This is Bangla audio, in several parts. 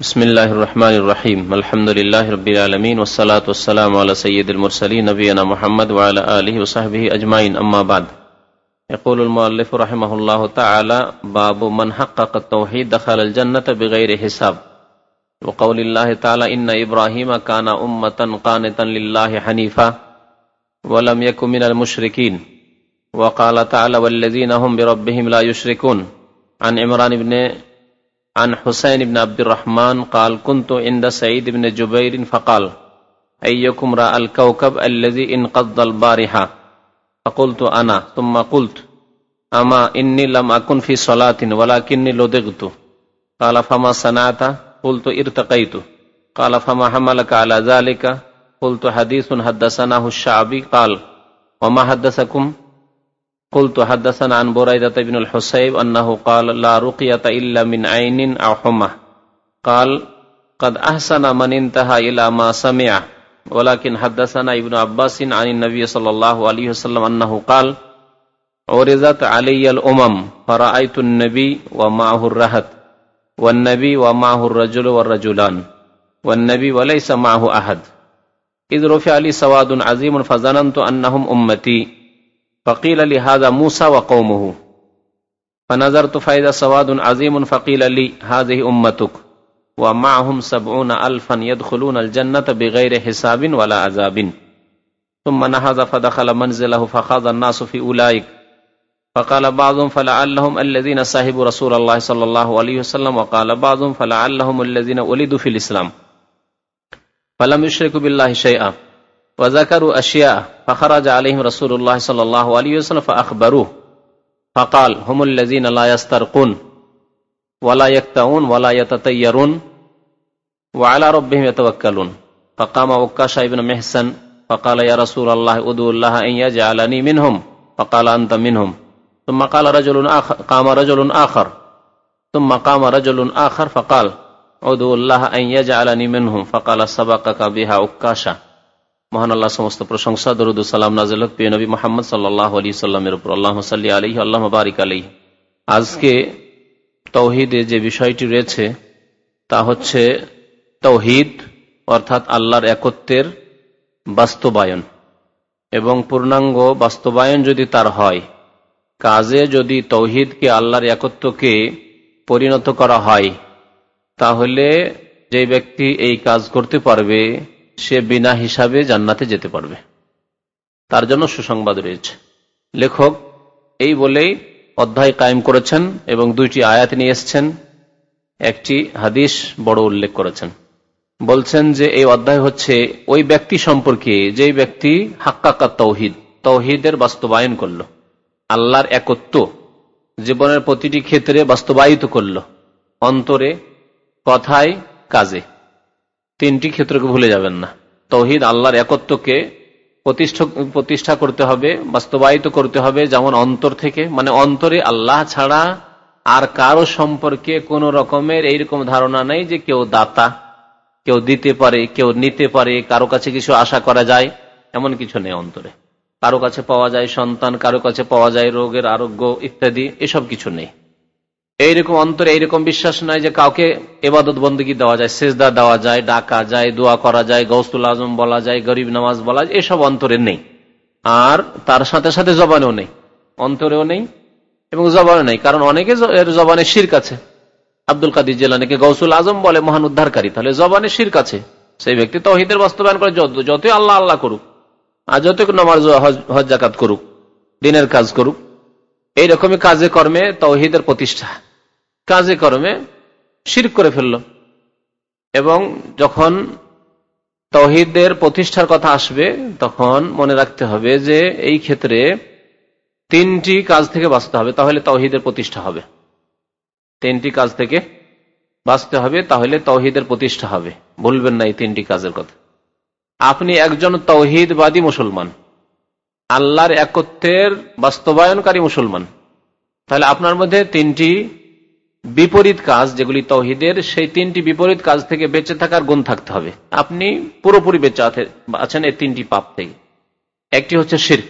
بسم الله الرحمن الرحيم الحمد لله رب العالمين والصلاة والسلام على سيد المرسلين نبينا محمد وعلى آله وصحبه أجمعين أما بعد يقول المؤلف رحمه الله تعالى باب من حقق التوحيد دخل الجنة بغير حساب وقول الله تعالى إن إبراهيم كان أمة قانتا لله حنيفا ولم يكن من المشركين وقال تعالى والذين هم بربهم لا يشركون عن عمران بن عن حسين بن عبد الرحمن قال كنت عند سعيد بن جبير فقال أيكم رأى الكوكب الذي انقض البارحة؟ فقلت أنا. ثم قلت أما إني لم أكن في صلاة ولكني لدغت. قال فما صنعت؟ قلت ارتقيت. قال فما حملك على ذلك؟ قلت حديث حدثناه الشعبي. قال وما حدثكم؟ قلت حدثنا عن بريدة بن الحسيب أنه قال لا رقية إلا من عين أو حمى. قال قد أحسن من انتهى إلى ما سمع. ولكن حدثنا ابن عباس عن النبي صلى الله عليه وسلم أنه قال عرضت علي الأمم فرأيت النبي ومعه الرهط والنبي ومعه الرجل والرجلان والنبي وليس معه أحد. إذ رفع لي سواد عظيم فظننت أنهم أمتي. فقيل لي هذا موسى وقومه. فنظرت فإذا سواد عظيم فقيل لي هذه أمتك. ومعهم سبعون ألفا يدخلون الجنة بغير حساب ولا عذاب. ثم نهض فدخل منزله فخاض الناس في أولئك. فقال بعضهم فلعلهم الذين صاحبوا رسول الله صلى الله عليه وسلم. وقال بعضهم فلعلهم الذين ولدوا في الإسلام. فلم يشركوا بالله شيئا. وذكروا أشياء فخرج عليهم رسول الله صلى الله عليه وسلم فأخبروه. فقال هم الذين لا يسترقون ولا يكتعون ولا يتطيرون وعلى ربهم يتوكلون. فقام وكاشا بن محسن فقال يا رسول الله ادعو الله أن يجعلني منهم. فقال أنت منهم. ثم قال رجل آخر قام رجل آخر. ثم قام رجل آخر فقال ادعو الله أن يجعلني منهم. فقال سبقك بها أكاشا মহান আল্লাহ, সমস্ত প্রশংসা, দরুদ সালাম নাজিল প্রিয় নবী মোহাম্মদ সাল্লাহ আলী সাল্লামের উপর। আল্লাহ সাল্লি আলী আল্লাহ বারিক আলী আজকে তৌহিদে যে বিষয়টি রয়েছে, তা হচ্ছে তৌহিদ, অর্থাৎ আল্লাহর একত্বের বাস্তবায়ন। এবং পূর্ণাঙ্গ বাস্তবায়ন যদি তার হয়, কাজে যদি তৌহিদকে আল্লাহর একত্বকে পরিণত করা হয়, তাহলে যে ব্যক্তি এই কাজ করতে পারবে সে বিনা হিসাবে জান্নাতে যেতে পারবে। তার জন্য সুসংবাদ রয়েছে। লেখক এই বলেই অধ্যায় কায়েম করেছেন এবং দুইটি আয়াত নিয়ে এসছেন। একটি হাদিস বড় উল্লেখ করেছেন। বলছেন যে এই অধ্যায় হচ্ছে ওই ব্যক্তি সম্পর্কে যে ব্যক্তি হাক্কাকা তৌহিদ, তৌহিদের বাস্তবায়ন করল। আল্লাহর একত্ব জীবনের প্রতিটি ক্ষেত্রে বাস্তবায়িত করল। অন্তরে, কথায়, কাজে। তিনটি ক্ষেত্রকে ভুলে যাবেন না। তৌহিদ আল্লাহর একত্বকে প্রতিষ্ঠা করতে হবে, বাস্তবায়িত করতে হবে, যেমন অন্তর থেকে। মানে অন্তরে আল্লাহ ছাড়া আর কারও সম্পর্কে কোন রকমের এইরকম ধারণা নেই যে কেউ দাতা, কেউ দিতে পারে, কেউ নিতে পারে, কারও কাছে কিছু আশা করা যায়, এমন কিছু নেই অন্তরে। কারও কাছে পাওয়া যায় সন্তান, কারও কাছে পাওয়া যায় রোগের আরোগ্য ইত্যাদি, এসব কিছু নেই। এইরকম অন্তরে এইরকম বিশ্বাস নাই যে কাউকে এবাদত বন্দী দেওয়া যায়, সেজদা দেওয়া যায়, ডাকা যায়, দোয়া করা যায় গৌস্তুল আজম বলা যায়, গরিব নামাজ বলা যায়, এসব অন্তরে নেই। আর তার সাথে সাথে জবানেও নেই, অন্তরেও নেই এবং জবানে নেই। কারণ অনেকে এর জবানে শির কাছে আব্দুল কাদির জেলানিকে গৌসুল আজম বলে মহান উদ্ধারকারী, তাহলে জবানে শির কাছে সেই ব্যক্তি তহিদের বাস্তবায়ন করে যত যতই আল্লাহ আল্লাহ করুক, আর যত নামাজ হজ জাকাত করুক, দিনের কাজ করুক, এইরকমই কাজে কর্মে তহিদের প্রতিষ্ঠা। কাজে কর্মে শির করে ফেলল। এবং যখন তহিদের প্রতিষ্ঠার কথা আসবে, তখন মনে রাখতে হবে যে এই ক্ষেত্রে তিনটি কাজ থেকে বাঁচতে হবে, তাহলে তহিদের প্রতিষ্ঠা হবে। তিনটি কাজ থেকে বাঁচতে হবে, তাহলে তৌহিদের প্রতিষ্ঠা হবে। বলবেন না এই তিনটি কাজের কথা। আপনি একজন তৌহিদবাদী মুসলমান। আল্লাহর একত্রের বাস্তবায়নকারী মুসলমান। তাহলে আপনার মধ্যে তিনটি বিপরীত কাজ যেগুলি তহিদের, সেই তিনটি বিপরীত কাজ থেকে বেঁচে থাকার গুণ থাকতে হবে। আপনি পুরোপুরি বেঁচে আছেন এই তিনটি পাপ থেকে। একটি হচ্ছে শির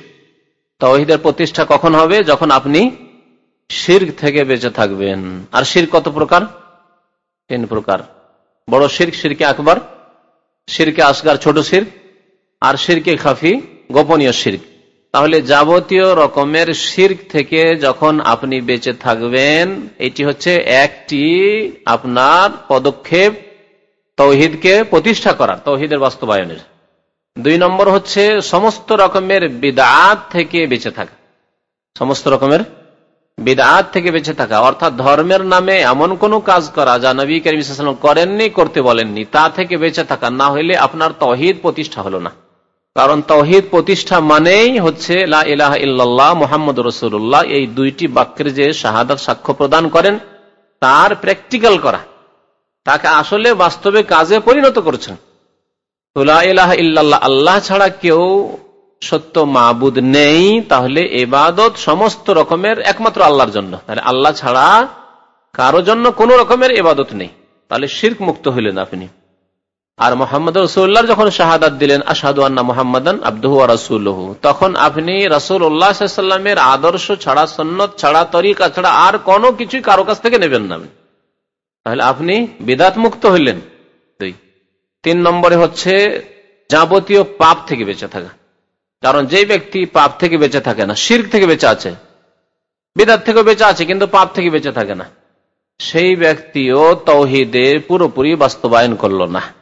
তৌহিদের প্রতিষ্ঠা কখন হবে? যখন আপনি শির থেকে বেঁচে থাকবেন। আর শির কত প্রকার? তিন প্রকার। বড় শির্ক, শিরকে আকবর, শিরকে আসগার ছোট শির আর শিরকে খাফি গোপনীয় শির্ক। তাহলে যাবতীয় রকমের শির্ক থেকে যখন আপনি বেঁচে থাকবেন, এটি হচ্ছে একটি আপনার পদক্ষেপ তৌহিদকে প্রতিষ্ঠা করার, তৌহিদের বাস্তবায়নের। দুই নম্বর হচ্ছে সমস্ত রকমের বিদাত থেকে বেঁচে থাকা। সমস্ত রকমের বিদাত থেকে বেঁচে থাকা, অর্থাৎ ধর্মের নামে এমন কোন কাজ করা যা নবী করিম করেননি করতে বলেননি তা থেকে বেঁচে থাকা, না হইলে আপনার তহিদ প্রতিষ্ঠা হলো না। কারণ তহিদ প্রতিষ্ঠা মানেই হচ্ছে লাহ মোহাম্মদ রসুল্লাহ এই দুইটি বাক্যের যে শাহাদাত সাক্ষ্য প্রদান করেন, তার প্র্যাকটিক্যাল করা, তাকে আসলে বাস্তবে কাজে পরিণত করছেন। আল্লাহ ছাড়া কেউ সত্য মাবুদ নেই, তাহলে এবাদত সমস্ত রকমের একমাত্র আল্লাহর জন্য। তাহলে আল্লাহ ছাড়া কারও জন্য কোন রকমের এবাদত নেই। তাহলে শির্ক মুক্ত হইলেন আপনি। আর মোহাম্মদ রসুল্লাহ যখন শাহাদাত দিলেন আসাদু আন্না মোহাম্মদান আব্দুহ রাসুল্লাহ তখন আপনি রাসুল উল্লাহামের আদর্শ ছাড়া সন্ন্যত ছাড়া, তরিকা ছাড়া আর কোনো কিছুই কারও কাছ থেকে নেবেন না। তাহলে আপনি বিদাত মুক্ত হইলেন। দুই। তিন নম্বরে হচ্ছে যাবতীয় পাপ থেকে বেঁচে থাকা। কারণ যে ব্যক্তি পাপ থেকে বেঁচে থাকে না শির থেকে বেঁচে আছে, বিদাত থেকে বেঁচে আছে, কিন্তু পাপ থেকে বেঁচে থাকে না। সেই ব্যক্তিও তৌহিদের পুরোপুরি বাস্তবায়ন করল না।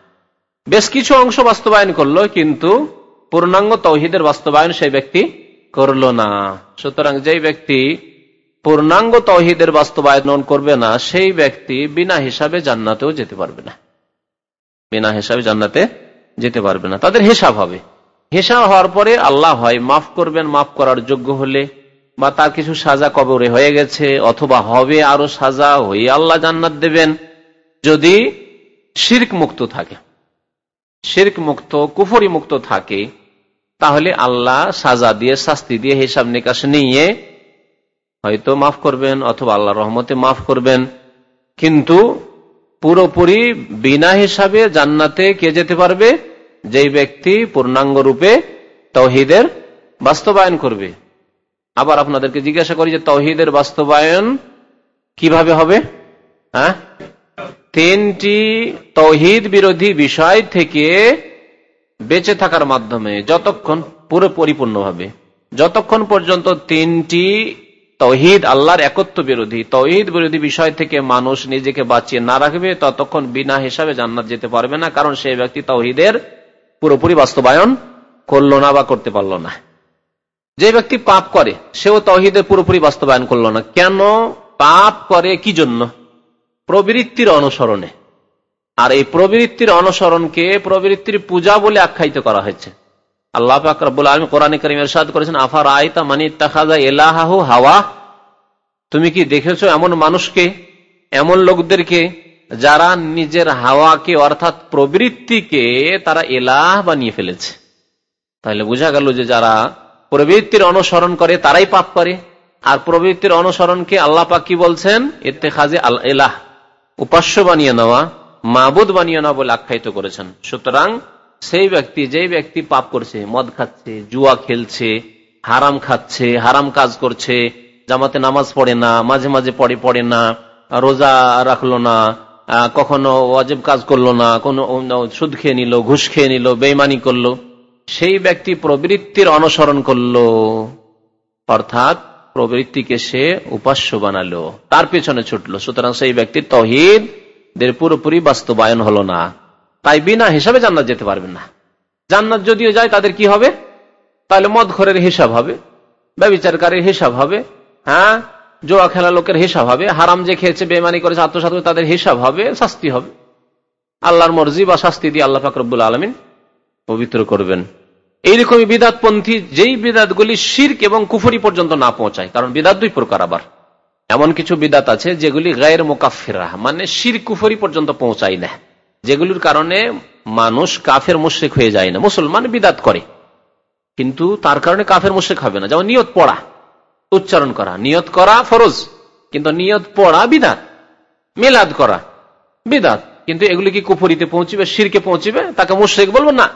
বেশ কিছু অংশ বাস্তবায়ন করল, কিন্তু পূর্ণাঙ্গ তৌহিদের বাস্তবায়ন সেই ব্যক্তি করল না। সুতরাং যেই ব্যক্তি পূর্ণাঙ্গ তৌহিদের বাস্তবায়ন করবে না, সেই ব্যক্তি বিনা হিসাবে জান্নাতেও যেতে পারবে না। বিনা হিসাবে জান্নাতে যেতে পারবে না। তাদের হিসাব হবে। হিসাব হওয়ার পরে আল্লাহ হয়, মাফ করবেন, মাফ করার যোগ্য হলে, বা তার কিছু সাজা কবরে হয়ে গেছে, অথবা হবে আরও সাজা, হয়ে আল্লাহ জান্নাত দেবেন, যদি শির্ক মুক্ত থাকে। শির্ক মুক্ত কুফরি মুক্ত থাকে, তাহলে আল্লাহ সাজা দিয়ে, শাস্তি দিয়ে হিসাব নিকাশ নিয়ে হয়তো মাফ করবেন অথবা আল্লাহ রহমতে মাফ করবেন। কিন্তু পুরোপুরি বিনা হিসাবে জান্নাতে কে যেতে পারবে? যেই ব্যক্তি পূর্ণাঙ্গ রূপে তৌহিদের বাস্তবায়ন করবে। আবার আপনাদেরকে জিজ্ঞাসা করি যে তৌহিদের বাস্তবায়ন কীভাবে হবে? হ্যাঁ? তিনটি তৌহিদ বিরোধী বিষয় থেকে বেঁচে থাকার মাধ্যমে যতক্ষণ পুরো পরিপূর্ণভাবে যতক্ষণ পর্যন্ত তিনটি তৌহিদ আল্লাহর একত্ব বিরোধী, তৌহিদ বিরোধী বিষয় থেকে মানুষ নিজেকে বাঁচিয়ে না রাখবে, ততক্ষণ বিনা হিসাবে জান্নাত যেতে পারবে না, কারণ সেই ব্যক্তি তৌহিদের পুরোপুরি বাস্তবায়ন করল না বা করতে পারল না। যে ব্যক্তি পাপ করে, সেও তহিদের পুরোপুরি বাস্তবায়ন করল না। কেন পাপ করে? কি জন্য? প্রবৃত্তির অনুসরণে। আর এই প্রবৃত্তির অনুসরণকে প্রবৃত্তির পূজা বলে আখ্যায়িত করা হয়েছে। আল্লাহ আকরাবুল আলম কোরআন করিমের সাদ করেছেন আফার আয়তা মানি তাখাজা এলাহাহু হাওয়া? তুমি কি দেখেছ এমন মানুষকে, এমন লোকদেরকে, যারা নিজের হাওয়াকে অর্থাৎ প্রবৃত্তিকে তারা এলাহ বানিয়ে ফেলেছে? তাহলে বোঝা গেল যে যারা প্রবৃত্তির অনুসরণ করে, তারাই পাপ করে। আর প্রবৃত্তির অনুসরণকে আল্লাহ পাক কি বলছেন? এতে খাজে এলাহ উপাস্য বানিয়ে নেওয়া, মাবুদ বানিয়ে নেওয়া বলে আখ্যায়িত করেছেন। সুতরাং সেই ব্যক্তি, যেই ব্যক্তি পাপ করছে, মদ খাচ্ছে, জুয়া খেলছে, হারাম খাচ্ছে, হারাম কাজ করছে, জামাতে নামাজ পড়ে না, মাঝে মাঝে পড়ে পড়ে না, রোজা রাখল না কখনো অজেব কাজ করল না, কোনো সুদ খেয়ে নিল, ঘুষ খেয়ে নিল, বেইমানি করল, সেই ব্যক্তি প্রবৃত্তির অনুসরণ করল। অর্থাৎ প্রবৃত্তিকে সে উপাস্য বানালো। তার পেছনে ছুটলো। সুতরাং সেই ব্যক্তির তহিদ পুরোপুরি বাস্তবায়ন হলো না। তাই বিনা হিসাবে জান্নাত যেতে পারবেন না। জান্নাত যদিও যায়, তাদের কি হবে? তাহলে মদ খরের হিসাব হবে, ব্যবচারকারীর হিসাব হবে হ্যাঁ? জোয়া খেলা লোকের হিসাব হবে, হারাম যে খেয়েছে বেমানি করেছে, আত্মসাত তাদের হিসাব হবে, শাস্তি হবে। আল্লাহর মর্জি বা শাস্তি দিয়ে আল্লাহ ফাকরবুল আলমিন পবিত্র করবেন। এইরকমই বিদাতপন্থী, যেই বিদাতগুলি শির্ক এবং কুফরি পর্যন্ত না পৌঁছায়, কারণ বিদাত দুই প্রকার আবার। এমন কিছু বিদাত আছে যেগুলি গায়ের মোকাফিরা মানে শির কুফরি পর্যন্ত পৌঁছায় না, যেগুলির কারণে মানুষ কাফের মুশ্রিক হয়ে যায় না, মুসলমান বিদাত করে। কিন্তু তার কারণে কাফের মুশ্রিক হবে না। যেমন নিয়ত পড়া, উচ্চারণ করা, নিয়ত করা ফরজ, কিন্তু নিয়ত পড়া বিদাত, মেলাদ করা বিদাত। কিন্তু এগুলি কি কুফরিতে পৌঁছিবে, শিরকে পৌঁছিবে? তাকে মুশ্রিক বলব না।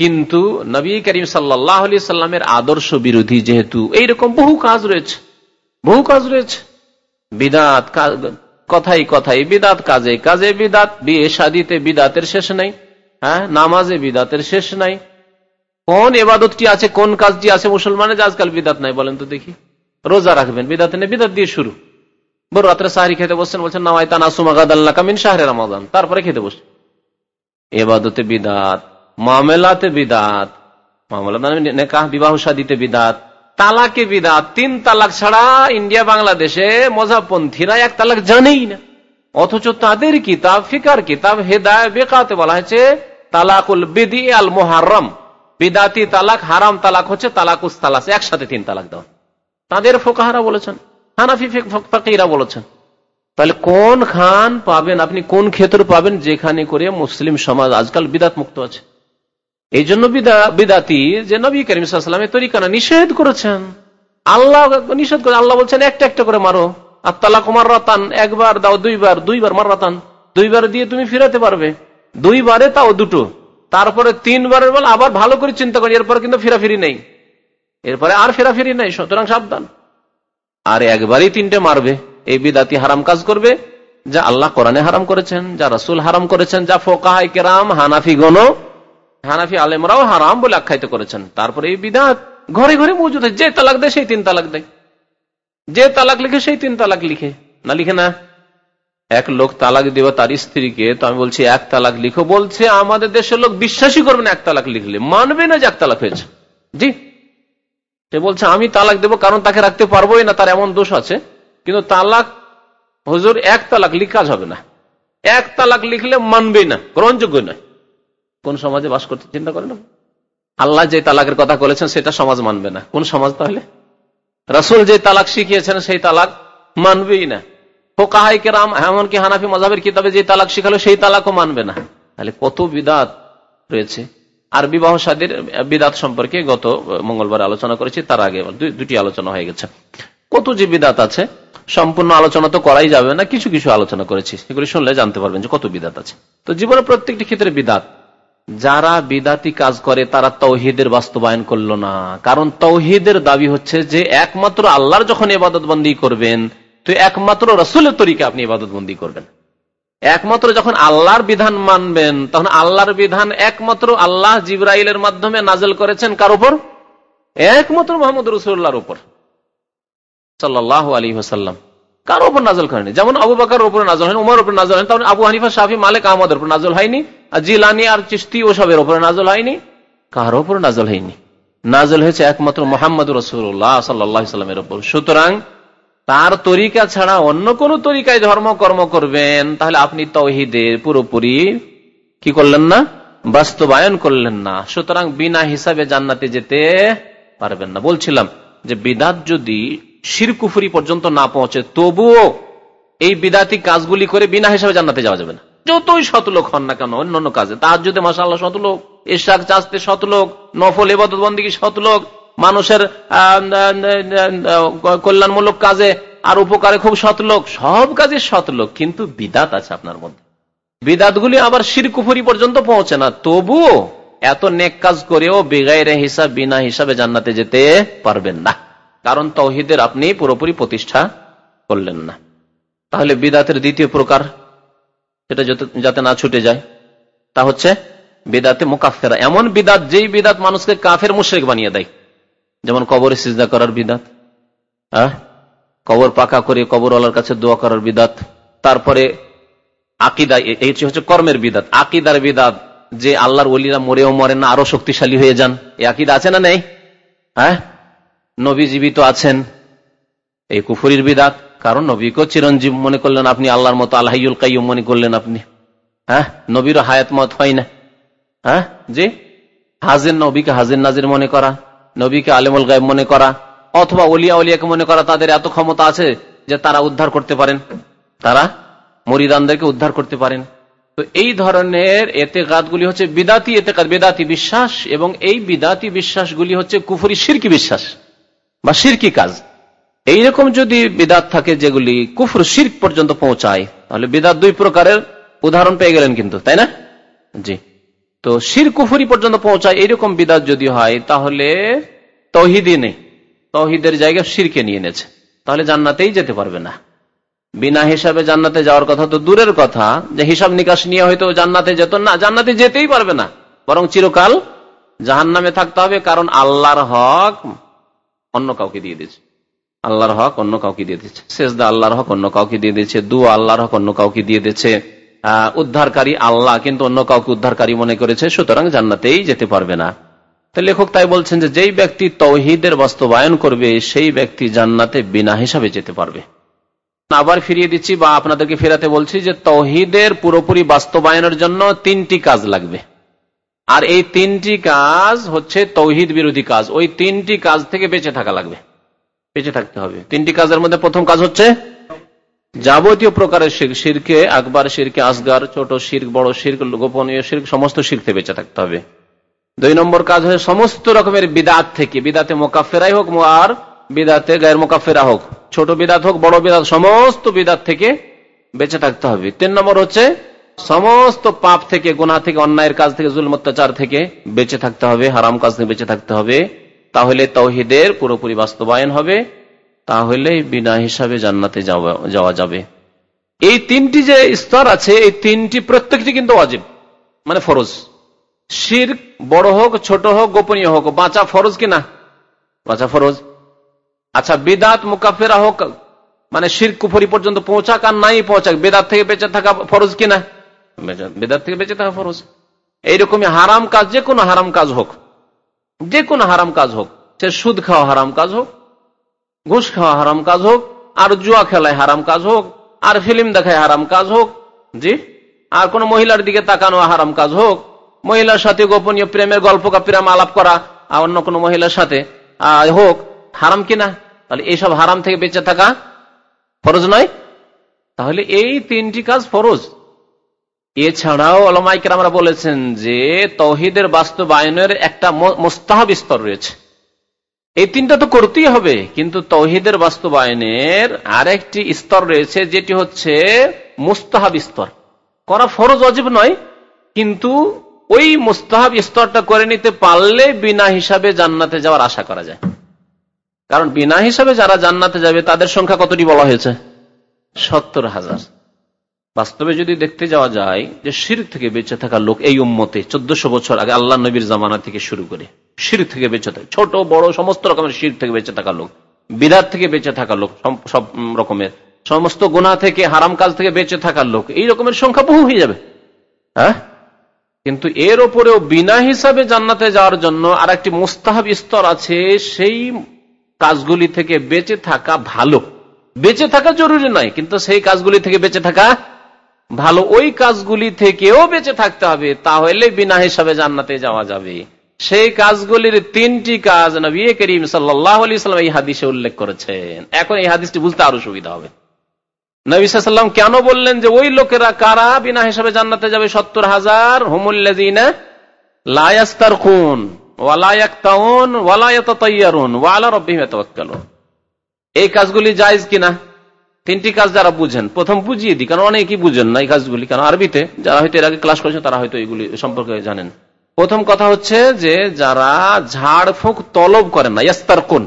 কিন্তু নবী করিম সাল্লাহ আলি সাল্লামের আদর্শ বিরোধী যেহেতু, এইরকম বহু কাজ রয়েছে। বহু কাজ রয়েছে। বিদাত কথাই কথাই, বিদাত কাজে কাজে বিদাত, বিয়ে শাদিতে বিদাতের শেষ নাই হ্যাঁ নামাজে বিদাতের শেষ নাই। কোন এবাদতটি আছে, কোন কাজটি আছে মুসলমানের, যে আজকাল বিদাত নাই বলেন তো দেখি। রোজা রাখবেন, বিদাত নেই, বিদাত দিয়ে শুরু। বড় রাত্রে সাহারি খেতে বসছেন, বলছেন, নামাই তানা সুমাগাদাল্লা কামিন শাহরে রমাদান। তারপরে খেতে বসছেন এবাদতে বিদাত মামেলাতে বিদাত। মামলা নেকাহ, বিবাহ সাদিতে বিদাত। তালাকে বিদাত। তিন তালাক ছাড়া ইন্ডিয়া, বাংলাদেশে মজাপন্থীরা এক তালাক জানেই না। অথচ তাদের কিতাব, ফিকার কিতাব হেদায় বেকাতে বলা হয়েছে, তালাকুল বিদি আল মোহারম বিদাতি তালাক, হারাম তালাক হচ্ছে তালাকুস তালাস। একসাথে তিন তালাক দেওয়া তাদের ফোকাহারা বলেছেন, হানাফি ফকিরা বলেছেন। তাহলে কোন খান পাবেন, আপনি কোন ক্ষেত্র পাবেন যেখানে করে মুসলিম সমাজ আজকাল বিদাত মুক্ত আছে? এই জন্য বিদাতি যে নবী করিম সাল্লামের তরিকানা নিষেধ করেছেন। আল্লাহ নিষেধ করে, আল্লাহ বলছেন, একটা একটা করে মারো। আর তালা কুমার রাতান একবার দাও, দুইবার দুইবার মার রাতান দুইবার দিয়ে তুমি ফিরাতে পারবে। দুইবারে তাও দুটো। তারপরে তিনবারের বল আবার ভালো করে চিন্তা করি, এরপরে কিন্তু ফেরাফিরি নেই। এরপরে আর ফেরাফিরি নেই, সুতরাং সাবধান। আর একবারই তিনটে মারবে। এই বিদাতি হারাম কাজ করবে, যা আল্লাহ কোরআনে হারাম করেছেন, যা রসুল হারাম করেছেন, যা ফোকাহাই কেরাম, হানাফি গণ হানাফি আলেমরাও হারাম বলে আখ্যায়িত করেছেন। তারপরে এই বিদাত ঘরে ঘরে মজুদ যে তালাক দেয়, সেই তিন তালাক দেয়। যে তালাক লিখে, সেই তিন তালাক লিখে। না লিখে না। এক লোক তালাক দেবে তার স্ত্রীকে, তো আমি বলছি, এক তালাক লিখো বলছে, আমাদের দেশের লোক বিশ্বাসই করবে না এক তালাক লিখলে। মানবে না যে এক তালাক হয়েছে। জি? সে বলছে, আমি তালাক দেবো কারণ তাকে রাখতে পারবোই না, তার এমন দোষ আছে। কিন্তু তালাক, হজুর, এক তালাক লিখাজ হবে না। এক তালাক লিখলে মানবেই না গ্রহণযোগ্য নয়। কোন সমাজে বাস করতে চিন্তা করে না? আল্লাহ যে তালাকের কথা বলেছেন, সেটা সমাজ মানবে না। কোন সমাজ তাহলে? রাসুল যে তালাক শিখিয়েছেন, সেই তালাক মানবেই না। ফোকাহাই কেরাম, এমনকি হানাফি মজাবের কিতাবে যে তালাক শিখালো, সেই তালাকও মানবে না। তাহলে কত বিদাত রয়েছে? আর বিবাহ সাদীর বিদাত সম্পর্কে গত মঙ্গলবার আলোচনা করেছি, তার আগে দুটি আলোচনা হয়ে গেছে। কত যে বিদাত আছে, সম্পূর্ণ আলোচনা তো করাই যাবে না, কিছু কিছু আলোচনা করেছি। এগুলি শুনলে জানতে পারবেন যে কত বিদাত আছে। তো জীবনের প্রত্যেকটি ক্ষেত্রে বিদাত। যারা বিদাতি কাজ করে, তারা তৌহিদের বাস্তবায়ন করল না। কারণ তৌহিদের দাবি হচ্ছে যে, একমাত্র আল্লাহর যখন এবাদত বন্দী করবেন, তো একমাত্র রসুলের তরিকে আপনি ইবাদত বন্দী করবেন। একমাত্র যখন আল্লাহর বিধান মানবেন, তখন আল্লাহর বিধান একমাত্র আল্লাহ জিব্রাইলের মাধ্যমে নাজল করেছেন কার উপর? একমাত্র মোহাম্মদ রসুল্লাহর উপর। সাল্লাহ আলী হাসাল্লাম কার উপর নাজল করেনি যেমন আবু বাকার উপরে নাজল হয়নি উমার উপর নাজল হয়নি তখন আবু হানিফা শাহি মালিক, আহমদের উপর নাজল হয়নি। জিলানি আর চিস্তি ওসবের উপরে নাজল হয়নি, কার উপর নাজল হয়নি। নাজল হয়েছে একমাত্র মোহাম্মদ রসুল্লাহ সাল্লামের উপর সুতরাং তার তরিকা ছাড়া অন্য কোন তরিকায় ধর্ম কর্ম করবেন, তাহলে আপনি তৌহিদের পুরোপুরি কি করলেন না? বাস্তবায়ন করলেন না। সুতরাং বিনা হিসাবে জান্নাতে যেতে পারবেন না। বলছিলাম যে বিদাত যদি শিরকুফুরি পর্যন্ত না পৌঁছে, তবুও এই বিদাতি কাজগুলি করে বিনা হিসাবে জান্নাতে যাওয়া যাবে না। যতই শতলোক হন না কেন অন্য অন্য কাজে। তার যদি মাসাল্লাহ শতলোক এশাক চাষতে শতলোক নফল এবাদত বন্দী শতলোক মানুষের কল্যাণমূলক কাজে আর উপকারে খুব শতলোক সব কাজে শতলোক কিন্তু বিদাত আছে আপনার মধ্যে। বিদাতগুলি আবার শিরকুফুরি পর্যন্ত পৌঁছে না, তবুও এত নেক কাজ করেও বেগাইরে হিসাব, বিনা হিসাবে জান্নাতে যেতে পারবেন না। কারণ তৌহিদের আপনি পুরোপুরি প্রতিষ্ঠা করলেন না। তাহলে বিদাতের দ্বিতীয় প্রকার সেটা যাতে না ছুটে যায়, তা হচ্ছে বিদাতে মোকাফেরা এমন বিদাত যেই বিদাত মানুষকে কাফের মুশ্রেক বানিয়ে দেয়। যেমন কবরে সিজদা করার বিদাত হ্যাঁ কবর পাকা করে কবরওয়ালার কাছে দোয়া করার বিদাত, তারপরে আকিদা এই হচ্ছে কর্মের বিদাত। আকিদার বিদাত, যে আল্লাহর ওলিরা মরেও মরে না, আরও শক্তিশালী হয়ে যান। এই আকিদা আছে না নেই? হ্যাঁ নবী জীবিত আছেন। এই কুফুরির বিদাত কারণ নবীকেও চিরঞ্জীব মনে করলেন আপনি আল্লাহর মতো আল্লাহুল কাইম মনে করলেন আপনি। হ্যাঁ? নবীরও হায়াত মত হয় না। হ্যাঁ? জি? হাজির নবীকে হাজির নাজির মনে করা, নবীকে আলেমুল গায়েব মনে করা, অথবা অলিয়া অলিয়াকে মনে করা তাদের এত ক্ষমতা আছে যে তারা উদ্ধার করতে পারেন। তারা মরিদানদেরকে উদ্ধার করতে পারেন। তো এই ধরনের এতে গাদগুলি হচ্ছে বিদাতি এতে বেদাতি বিশ্বাস এবং এই বিদাতি বিশ্বাসগুলি হচ্ছে কুফুরি সিরকি বিশ্বাস বা সিরকি কাজ। এইরকম যদি বিদাত থাকে যেগুলি কুফর, শির্ক পর্যন্ত পৌঁছায়, তাহলে বিদাত দুই প্রকারের উদাহরণ পেয়ে গেলেন কিন্তু, তাই না? জি। তো শির কুফুরি পর্যন্ত পৌঁছায়, এইরকম বিদাত যদি হয়, তাহলে তহিদি নেই। তহিদের জায়গা শিরকে নিয়ে এনেছে। তাহলে জান্নাতেই যেতে পারবে না। বিনা হিসাবে জান্নাতে যাওয়ার কথা তো দূরের কথা, যে হিসাব নিকাশ নিয়ে হয়তো জান্নাতে যেত না, জান্নাতে যেতেই পারবে না। বরং চিরকাল জাহান নামে থাকতে হবে, কারণ আল্লাহর হক অন্য কাউকে দিয়ে দিচ্ছে আল্লাহর হক অন্য কাউকে দিয়ে দিচ্ছে। শেষদা আল্লাহর হক অন্য কাউকে দিয়ে দিচ্ছে দু আল্লাহর হক অন্য কাউকে দিয়ে দিচ্ছে উদ্ধারকারী আল্লাহ কিন্তু অন্য কাউকে উদ্ধারকারী মনে করেছে, সুতরাং জান্নাতেই যেতে পারবে না। তো লেখক তাই বলছেন যে, যেই ব্যক্তি তৌহিদের বাস্তবায়ন করবে, সেই ব্যক্তি জান্নাতে বিনা হিসাবে যেতে পারবে। আবার ফিরিয়ে দিচ্ছি বা আপনাদেরকে ফেরাতে বলছি যে, তৌহিদের পুরোপুরি বাস্তবায়নের জন্য তিনটি কাজ লাগবে। আর এই তিনটি কাজ হচ্ছে তৌহিদ বিরোধী কাজ। ওই তিনটি কাজ থেকে বেঁচে থাকা লাগবে। বেঁচে থাকতে হবে। তিনটি কাজের মধ্যে প্রথম কাজ হচ্ছে যাবতীয় প্রকারের শির শিরকে, আকবর শিরকে, আসগার, ছোট শির বড় শির গোপনীয় শির সমস্ত শিরকে বেঁচে থাকতে হবে। দুই নম্বর কাজ হচ্ছে সমস্ত রকমের বিদাত থেকে, বিদাতে মোকাফেরাই হোক আর বিদাতে গায়ের মোকাফেরা হোক, ছোট বিদাত হোক, বড় বিদাত, সমস্ত বিদাত থেকে বেঁচে থাকতে হবে। তিন নম্বর হচ্ছে সমস্ত পাপ থেকে গোনা থেকে, অন্যায়ের কাজ থেকে জুল অত্যাচার থেকে বেঁচে থাকতে হবে, হারাম কাজ থেকে বেঁচে থাকতে হবে। তাহলে তৌহিদের পুরোপুরি বাস্তবায়ন হবে তাহলে বিনা হিসাবে জান্নাতে যাওয়া যাবে। এই তিনটি যে স্তর আছে, এই তিনটি প্রত্যেকটি কিন্তু অজীব মানে ফরজ। শির বড় হোক, ছোট হোক, গোপনীয় হোক, বাঁচা ফরজ কিনা? বাঁচা ফরজ। আচ্ছা বেদাত, মুকাফেরা হোক মানে শির কুফরি পর্যন্ত পৌঁছাক আর নাই পৌঁছাক, বেদাত থেকে বেঁচে থাকা ফরজ কিনা? বেদাত থেকে বেঁচে থাকা ফরজ। এইরকমই হারাম কাজ যে কোনো হারাম কাজ হোক। যে কোনো হারাম কাজ হোক, সে সুদ খাওয়া হারাম কাজ হোক, ঘুষ খাওয়া হারাম কাজ হোক, আর জুয়া খেলায় হারাম কাজ হোক, আর ফিল্ম দেখায় হারাম কাজ হোক, জি? আর কোন মহিলার দিকে তাকানো হারাম কাজ হোক, মহিলার সাথে গোপনীয় প্রেমের গল্প কা প্রেম আলাপ করা, আর অন্য কোনো মহিলার সাথে হোক, হারাম কিনা? তাহলে এইসব হারাম থেকে বেঁচে থাকা ফরজ নয়? তাহলে এই তিনটি কাজ ফরজ। এছাড়াও অলমাইকের আমরা বলেছেন যে তহিদের বাস্তবায়নের একটা মোস্তাহাব স্তর রয়েছে। এই তিনটা তো করতেই হবে, কিন্তু তহিদের বাস্তবায়নের আরেকটি স্তর রয়েছে, যেটি হচ্ছে মুস্তাহাব স্তর। করা ফরজ অজীব নয়, কিন্তু ওই মুস্তাহাব স্তরটা করে নিতে পারলে বিনা হিসাবে জান্নাতে যাওয়ার আশা করা যায়। কারণ বিনা হিসাবে যারা জান্নাতে যাবে, তাদের সংখ্যা কতটি বলা হয়েছে? সত্তর হাজার। বাস্তবে যদি দেখতে যাওয়া যায় যে শির থেকে বেঁচে থাকা লোক এই উম্মতে চোদ্দশো বছর আগে আল্লাহ নবীর জামানা থেকে শুরু করে শির থেকে বেঁচে থাকে, ছোট, বড়, সমস্ত রকমের শির থেকে বেঁচে থাকা লোক বিরাট থেকে বেঁচে থাকা লোক সব রকমের, সমস্ত গুণা থেকে, হারাম কাজ থেকে বেঁচে থাকার লোক, এই রকমের সংখ্যা বহু হয়ে যাবে। হ্যাঁ? কিন্তু এর ওপরেও বিনা হিসাবে জান্নাতে যাওয়ার জন্য আর একটি মুস্তাহাব স্তর আছে, সেই কাজগুলি থেকে বেঁচে থাকা ভালো। বেঁচে থাকা জরুরি নয়, কিন্তু সেই কাজগুলি থেকে বেঁচে থাকা ভালো ওই কাজগুলি থেকেও বেঁচে থাকতে হবে, তাহলে বিনা হিসাবে জান্নাতে যাওয়া যাবে। সেই কাজগুলির তিনটি কাজ নবী করিম সাল্লাম এই হাদিসে উল্লেখ করেছেন। এখন এই হাদিসটি বুঝতে আরও সুবিধা হবে। নবীলাম কেন বললেন যে ওই লোকেরা কারা বিনা হিসাবে জান্নাতে যাবে? সত্তর হাজার হুমুল্লাদিনা লায়াস্তার খুন এই কাজগুলি জায়জ কিনা? তিনটি কাজ যারা বুঝেন, প্রথম বুঝিয়ে দিই, কারণ অনেকেই বুঝেন না এই কাজগুলি, কারণ আরবিতে যারা হয়তো এর আগে ক্লাস করেছেন, তারা হয়তো এগুলি সম্পর্কে জানেন। প্রথম কথা হচ্ছে যে যারা ঝাড়ফুঁক তলব করেন না ইয়াস্তার কোন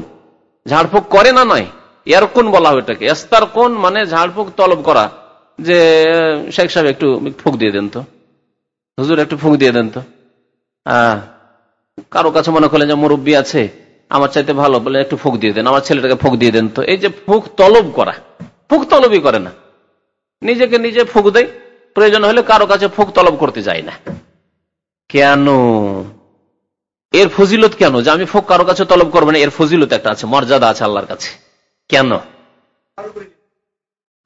ঝাড়ফুঁক করে না নয় ইয়ার কোন বলা হয় এটাকে। ইয়াস্তার কোন মানে ঝাড়ফুঁক তলব করা। যে, শেখ সাহেব একটু ফুক দিয়ে দেন তো। হুজুর একটু ফুক দিয়ে দেন তো। হ্যাঁ কারও কাছে মনে করলেন যে মুরব্বী আছে, আমার চাইতে ভালো, বলে একটু ফুক দিয়ে দেন, আমার ছেলেটাকে ফুক দিয়ে দেন তো। এই যে ফুক তলব করা ফুক তলবই করে না। নিজেকে নিজে ফুক দেয় প্রয়োজন হলে কারও কাছে ফুক তলব করতে যায় না। কেন? এর ফজিলত কেন? যে আমি ফুক কারও কাছে তলব করব না, এর ফজিলত একটা আছে, মর্যাদা আছে আল্লাহর কাছে। কেন?